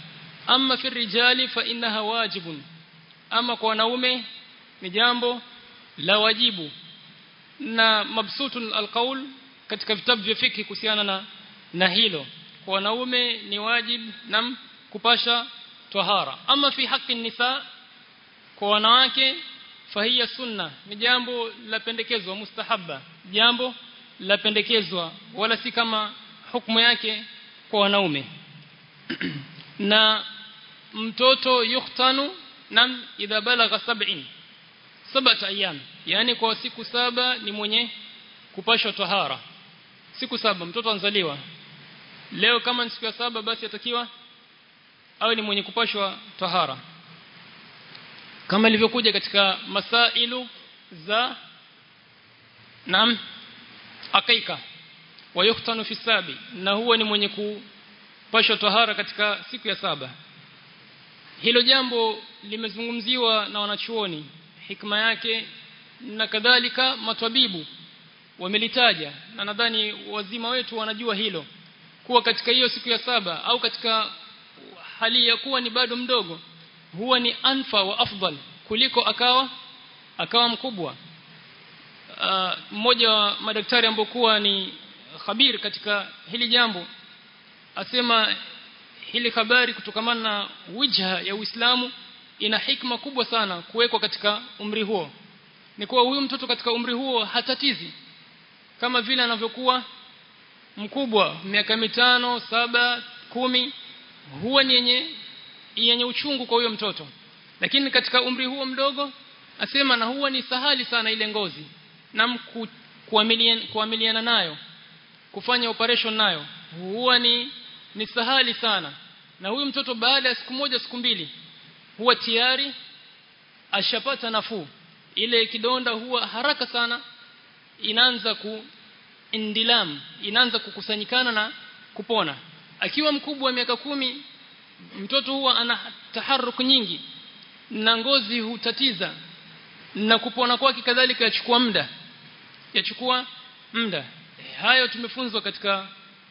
S1: Amma fi rijali fa innaha wajibun. Ama kwa wanaume ni jambo la wajibu. Na mabsutun alqaul katika vitabu vya fiki kuhusiana na na hilo. Kwa wanaume ni wajib nam kupasha tahara ama fi haki nisa kwa wanawake fahiya sunna ni jambo la pendekezo mustahabba jambo lapendekezwa wala si kama hukumu yake kwa wanaume. Na mtoto yuktanu nam idha balagha sab'in sabata ayyam. Yani kwa siku saba ni mwenye kupashwa tahara. Siku saba mtoto anzaliwa leo kama ni siku ya saba basi atakiwa awe ni mwenye kupashwa tahara. Kama ilivyokuja katika masailu za naam. Akaika. Wayuktanu fi sabi. Na huwa ni mwenye kupashwa tahara katika siku ya saba. Hilo jambo limezungumziwa na wanachuoni. Hikma yake na kadhalika matabibu wamelitaja. Na nadhani wazima wetu wanajua hilo. Kuwa katika hiyo siku ya saba au katika hali ya kuwa ni bado mdogo huwa ni anfa wa afdal kuliko akawa akawa mkubwa mmoja wa madaktari ambokuwa ni khabir katika hili jambo asema hili habari kutokamana na wijha ya Uislamu ina hikma kubwa sana kuwekwa katika umri huo. Ni kuwa huyu mtoto katika umri huo hatatizi kama vile anavyokuwa mkubwa miaka mitano saba kumi huwa ni yenye yenye uchungu kwa huyo mtoto. Lakini katika umri huo mdogo asema na huwa ni sahali sana ile ngozi na kuamiliana kuamiliana nayo kufanya operation nayo huwa ni ni sahali sana. Na huyu mtoto baada ya siku moja siku mbili huwa tayari ashapata nafuu. Ile kidonda huwa haraka sana inaanza ku indilam inaanza kukusanyikana na kupona. Akiwa mkubwa wa miaka kumi mtoto huwa ana taharuku nyingi na ngozi hutatiza na kupona kwake kadhalika yachukua muda. Yachukua muda. Hayo tumefunzwa katika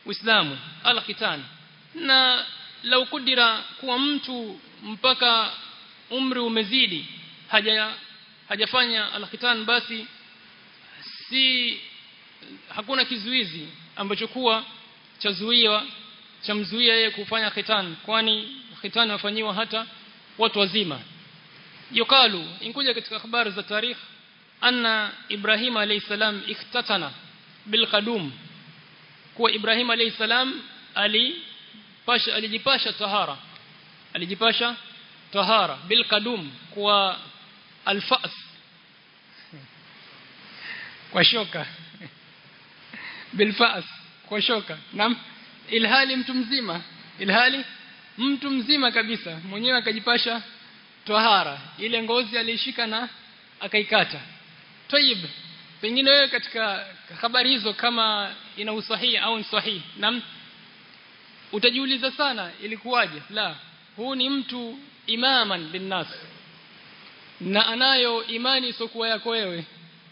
S1: Uislamu al-khitan. Na lau kudira kuwa mtu mpaka umri umezidi haja hajafanya al-khitan basi si hakuna kizuizi ambacho kuwa chazuiwa chamzuia yeye kufanya khitan. Kwani khitan wafanyiwa hata watu wazima yukalu inkuja katika habari za tarikh anna Ibrahim alayhi salam ikhtatana bil qadum kuwa Ibrahim alayhi salam alipasha alijipasha tahara. Alijipasha tahara bil qadum kwa alfas. Kwa shoka. Bil fas kwa shoka. Nam ilhali mtu mzima ilhali mtu mzima kabisa mwenyewe akajipasha tahara ile ngozi alishika na akaikata. Tayib. Pengine wewe katika habari hizo kama ina usahihi au sahihi. Nam utajiuliza sana ilikuwaje? La. Huu ni mtu imaman binnas na anayo imani isokuwa yako wewe.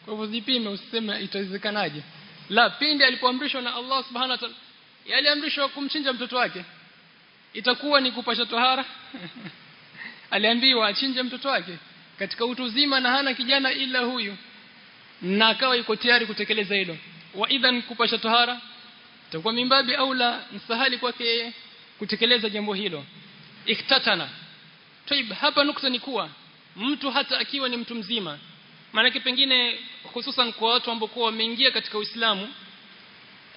S1: Kwa hivyo zipime usiseme itawezekanaje. La pindi alipoamrishwa na Allah subhanahu wa ta'ala yaliamrishwa kumchinja mtoto wake. Itakuwa ni kupasha tohara aliambiwa achinje mtoto wake katika utu uzima na hana kijana ila huyu na akawa yuko tayari kutekeleza hilo. Wa idhan kupasha tohara itakuwa mimbabi au la msahali kwake yeye kutekeleza jambo hilo. Iktatana. Taib hapa nukta ni kuwa mtu hata akiwa ni mtu mzima maanake pengine hususan kwa watu ambao wameingia katika Uislamu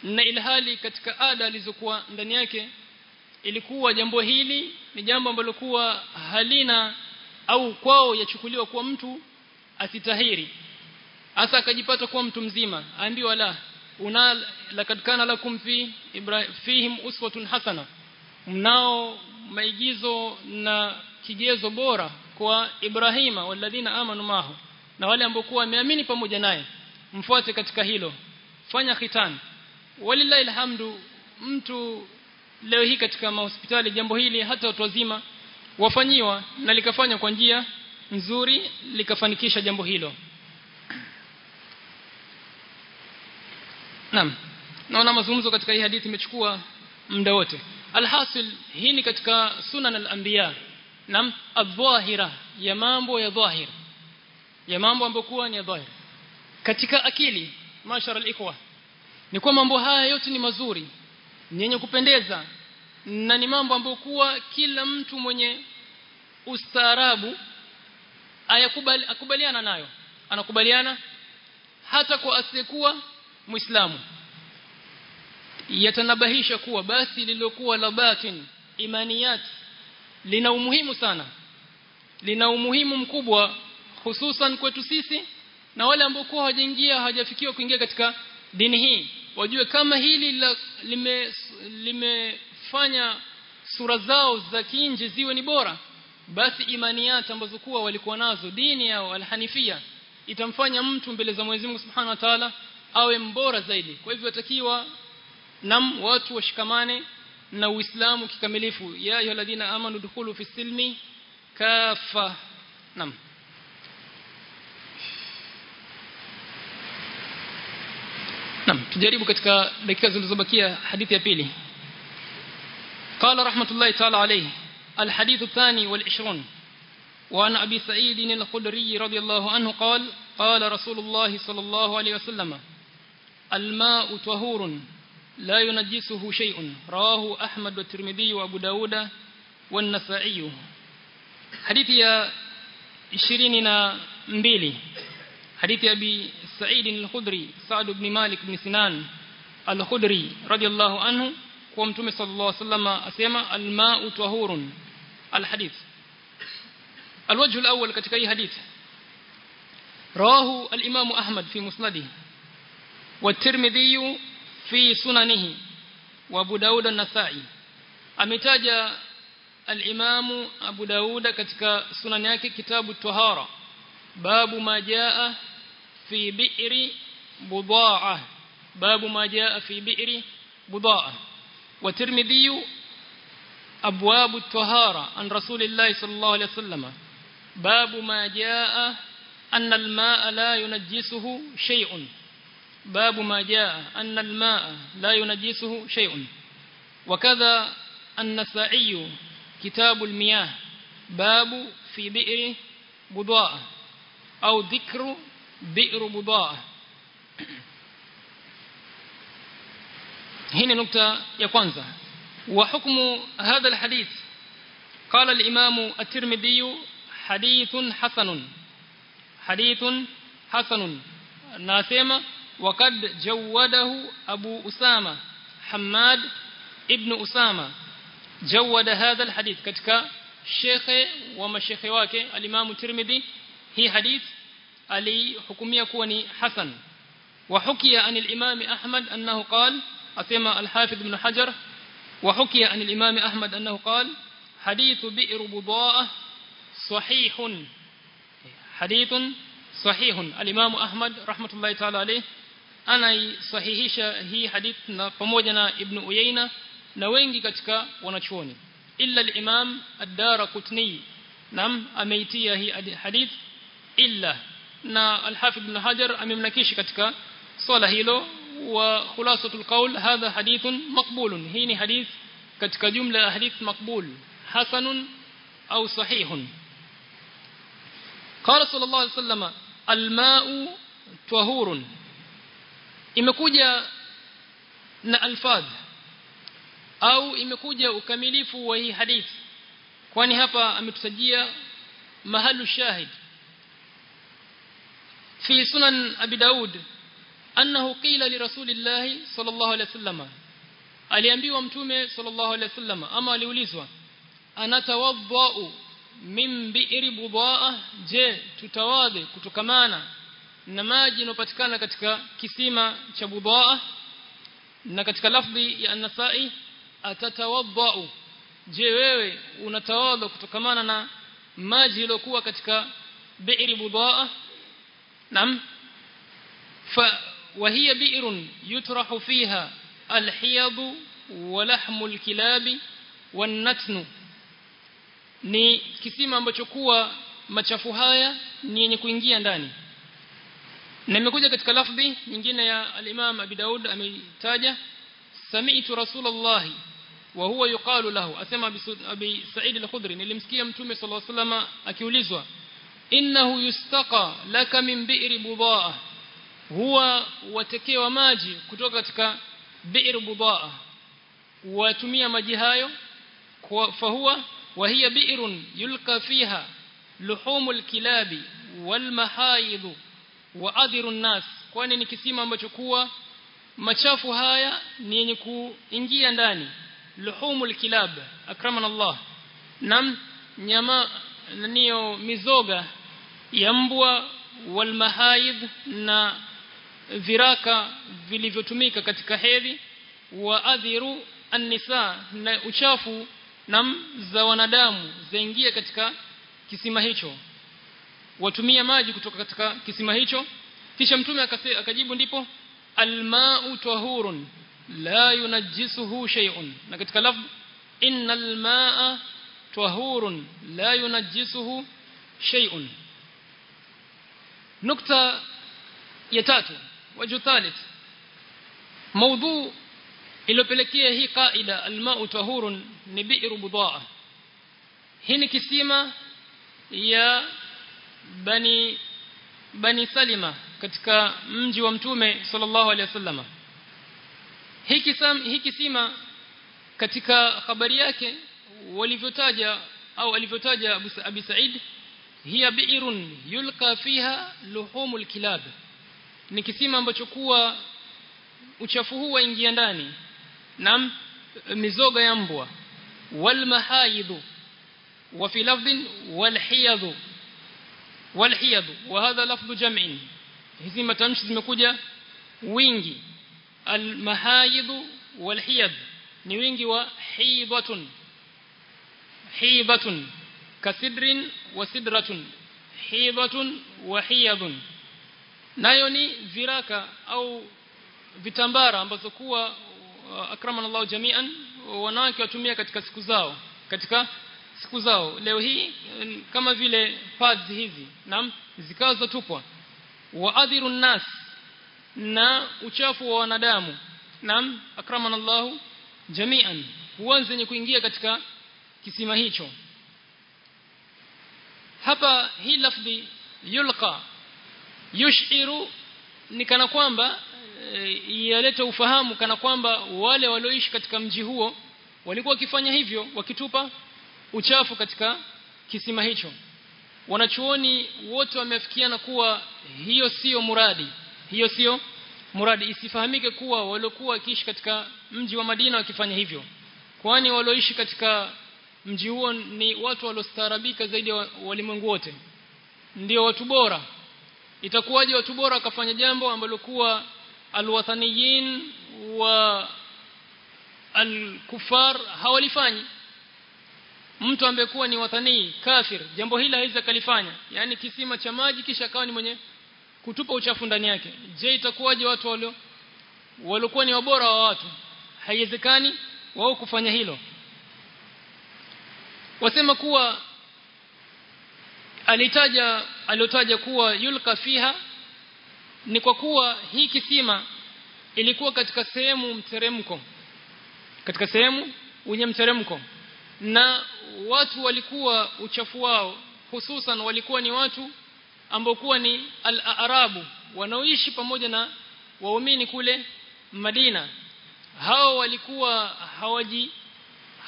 S1: na ilhali katika ada alizokuwa ndani yake ilikuwa jambo hili ni jambo ambalo kuwa halina au kwao yachukuliwa kuwa mtu asitahiri. Hasa akajipata kuwa mtu mzima aambiwa la una lakad kana lakum fi fihim uswatun hasana. Mnao maigizo na kigezo bora kwa Ibrahima walladhina amanu mahu na wale ambao kuwa wameamini pamoja naye. Mfuate katika hilo. Fanya khitan. Walillahi alhamdu mtu leo hii katika mahospitali jambo hili hata watu wazima wafanyiwa na likafanywa kwa njia nzuri likafanikisha jambo hilo. Naam naona mazungumzo katika hii hadithi imechukua muda wote. Alhasil hii ni katika sunan al-anbiya. Nam adh-dhahira ya mambo ya dhahir ya mambo ambayo kuwa ni ya dhahir katika akili mashara al-ikhwa ni kwa mambo haya yote ni mazuri yenye kupendeza na ni mambo ambayo kuwa kila mtu mwenye ustaarabu ayakubaliana akubaliana nayo anakubaliana hata kwa asiyekuwa muislamu. Yatanabahisha kuwa basi lililokuwa la batin imaniyat lina umuhimu sana lina umuhimu mkubwa hususan kwetu sisi na wale ambao kwa hawajaingia hawajafikiwa kuingia katika dini hii wajue kama hili limefanya lime limefanya sura zao za kinje ziwe ni bora basi imaniyat ambazo kuwa walikuwa nazo dini yao alhanifia itamfanya mtu mbele za Mwenyezi Mungu Subhanahu wa Ta'ala awe mbora zaidi. Kwa hivyo watakiwa nam watu washikamane na Uislamu kikamilifu. Ya ayyuhalladhina amanu dukhulu fi silmi kafa. Nam tujaribu katika dakika zilizobakia hadithi ya pili قال رحمة الله تعالى عليه الحديث الثاني والعشرون. وعن أبي سعيد الخدري رضي الله عنه قال قال رسول الله صلى الله عليه وسلم الماء طهور لا ينجسه شيء. رواه أحمد والترمذي وأبو داود والنسائي. حديث يا 22 حديث أبي سعيد الخدري سعد بن مالك بن سنان الخدري رضي الله عنه قمت صلى الله عليه وسلم أسيما الماء طهور. الحديث. الوجه الأول كتك أي حديث؟ راه الإمام أحمد في مسنده والترمذي في سننه وأبو داود النسائي. أمتاج الإمام أبو داود كتك سننك كتاب الطهارة. باب ما جاء fi bi'ri budaa babu ma jaa fi bi'ri budaa وترمذي أبواب الطهارة عن رسول الله صلى الله عليه وسلم. باب ما جاء أن الماء لا ينجسه شيء. باب ما جاء أن الماء لا ينجسه شيء. وكذا النسائي كتاب المياه. باب في بئر بضاء أو ذكر بئر بضاء هنا نقطة يا كwanza وحكم هذا الحديث. قال الإمام الترمذي حديث حسن. حديث حسن. ناسما وقد جوده أبو أسامة. حماد ابن أسامة. جود هذا الحديث. كتك شيخ ومشيخ wake الإمام الترمذي. هي حديث علي حكمية كوني حسن. وحكي عن الإمام أحمد أنه قال أسمى الحافظ بن حجر وحكي عن الإمام أحمد أنه قال حديث بئر بضاء صحيح. حديث صحيح. الإمام أحمد رحمة الله تعالى عليه أنا hii hadith na pamoja Ibn Uyayna na wengi katika wanachuoni illa al-Imam ad-Darqutni nam ameitia hii na al-Hafidh Ibn Hajar amemnakishi katika swala hilo وخلاصة القول هذا حديث مقبول هيني حديث katika jumla ya hadith maqbul hasanun au sahihun قال صلى الله عليه الماء طهور imekuja na alfadh au imekuja ukamilifu wa hii hadith kwani hapa ametusajia mahalu shahid fi sunan abi daud annahu qila الله rasulillahi sallallahu alaihi wasallam aliambiwa mtume sallallahu alaihi wasallam ama aliulizwa anatawadhau min bi'ri budaa je tutawadhi kutokamana na maji yanopatikana katika kisima cha budaa na katika lafdhi ya an-nasai atatawadhau je wewe unatawadha kutokamana na maji yaliokuwa katika bi'ri budaa nam fa وهي بئر يطرح فيها الحيض ولحم الكلاب والنتن ni kisima ambacho kuwa machafu haya ni yenye kuingia ndani na imekuja katika lafdhi nyingine ya al-Imam Abi Daud ameitaja sami'tu Rasulullah wa huwa yuqalu lahu asema Abi Sa'id al-Khudri nilimsikia mtume sallallahu alayhi wasallam akiulizwa innahu yustaqa laka min bi'ri budaa. Huwa watekewa maji kutoka katika bi'r budaa. Watumia maji hayo fahuwa wa hiya bi'run yulqa fiha luhumul kilabi wal mahayid wa adirun nas. Kwani ni kisima ambacho kuwa machafu haya ni yenye kuingia ndani. Luhumul kilab akramana Allah nam nyama niyo mizoga ya mbwa na viraka vilivyotumika katika hedhi wa adhiru an-nisa na uchafu nam za wanadamu zaingia katika kisima hicho. Watumia maji kutoka katika kisima hicho. Kisha mtume akajibu ndipo alma'u tahurun la yunajjisuhu shay'un. Na katika lafzi innal ma'a tahurun la yunajjisuhu shay'un nukta ya tatu wajhu thalith موضوع iliyopelekea hii kaida alma'u tahurun ni bi'ru budaa. Hii ni kisima ya bani bani salima katika mji wa mtume sallallahu alaihi wasallam. Hiki hiki kisima katika habari yake walivyotaja au alivyotaja Abu Said hiya bi'run yulqa fiha luhumul kilab. Ni kisima ambacho kuwa uchafu huu waingia ndani na mizoga ya mbwa. Wal mahayidu wa fi lafdhin wal hiyadu wal hiyadu wa hadha lafdhu jam'in. Hizi matamshi zimekuja wingi. Al mahayidu wal hiyad ni wingi wa hibatun hibatun kasidrin wa sidratun hibatun wa hiyadun. Nayo ni viraka au vitambara ambazo kuwa akramana Allah jami'an wanawake watumia katika siku zao katika siku zao. Leo hii kama vile pads hizi naam zikawa zatupwa waadhiru nas na uchafu wa wanadamu naam akramana Allah jami'an huanze kuingia katika kisima hicho hapa hii lafdhi yulqa yushiru ni kana kwamba e, yaleta ufahamu kana kwamba wale walioishi katika mji huo walikuwa wakifanya hivyo wakitupa uchafu katika kisima hicho. Wanachuoni wote wameafikiana kuwa hiyo sio muradi hiyo sio muradi. Isifahamike kuwa waliokuwa wakiishi katika mji wa Madina wakifanya hivyo. Kwani walioishi katika mji huo ni watu waliostaarabika zaidi ya walimwengu wote. Ndio watu bora. Itakuwaje watu bora wakafanya jambo ambalo kuwa alwathaniyin wa alkufar hawalifanyi? Mtu ambekuwa ni wathanii kafir jambo hili haiza kalifanya yani kisima cha maji kisha akawa ni mwenye kutupa uchafu ndani yake. Je itakuwaje watu walio walikuwa ni wabora wa watu? Haiwezekani wao kufanya hilo wasema kuwa alitaja aliyotaja kuwa yulka fiha ni kwa kuwa hii kisima ilikuwa katika sehemu mteremko katika sehemu wenye mteremko. Na watu walikuwa uchafu wao hususan walikuwa ni watu ambao kuwa ni al-arabu wanaoishi pamoja na waumini kule Madina. Hao walikuwa hawaji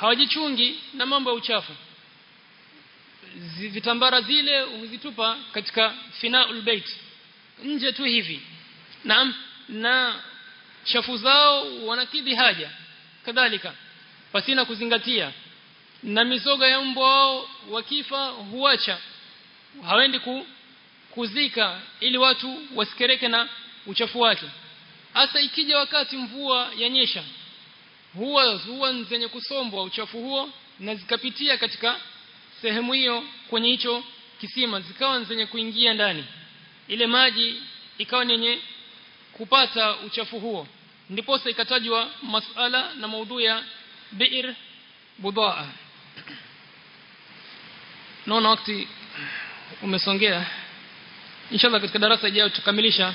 S1: hawajichungi na mambo ya uchafu. Vitambara zile huzitupa katika finaul bait. Nje tu hivi. Naam na chafu zao wanakidhi haja. Kadhalika pasina kuzingatia. Na mizoga ya mbwa wao wakifa huacha hawendi ku, kuzika ili watu wasikereke na uchafu wake. Hasa ikija wakati mvua yanyesha huwa huwa zenye kusombwa uchafu huo na zikapitia katika sehemu hiyo kwenye hicho kisima zikawa zenye kuingia ndani. Ile maji ikawa yenye kupata uchafu huo. Ndipo ikatajwa masala na maudhu ya biir budaa. Naona wakati umesongea. Inshallah katika darasa ijayo tukamilisha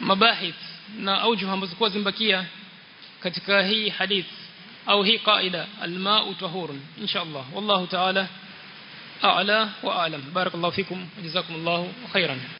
S1: mabahith na aujuh ambazo kwa zimbakia katika hii hadith au hii qaida alma'u tahurun inshallah wallahu ta'ala a'la wa a'lam barakallahu fikum jazakumullahu khairan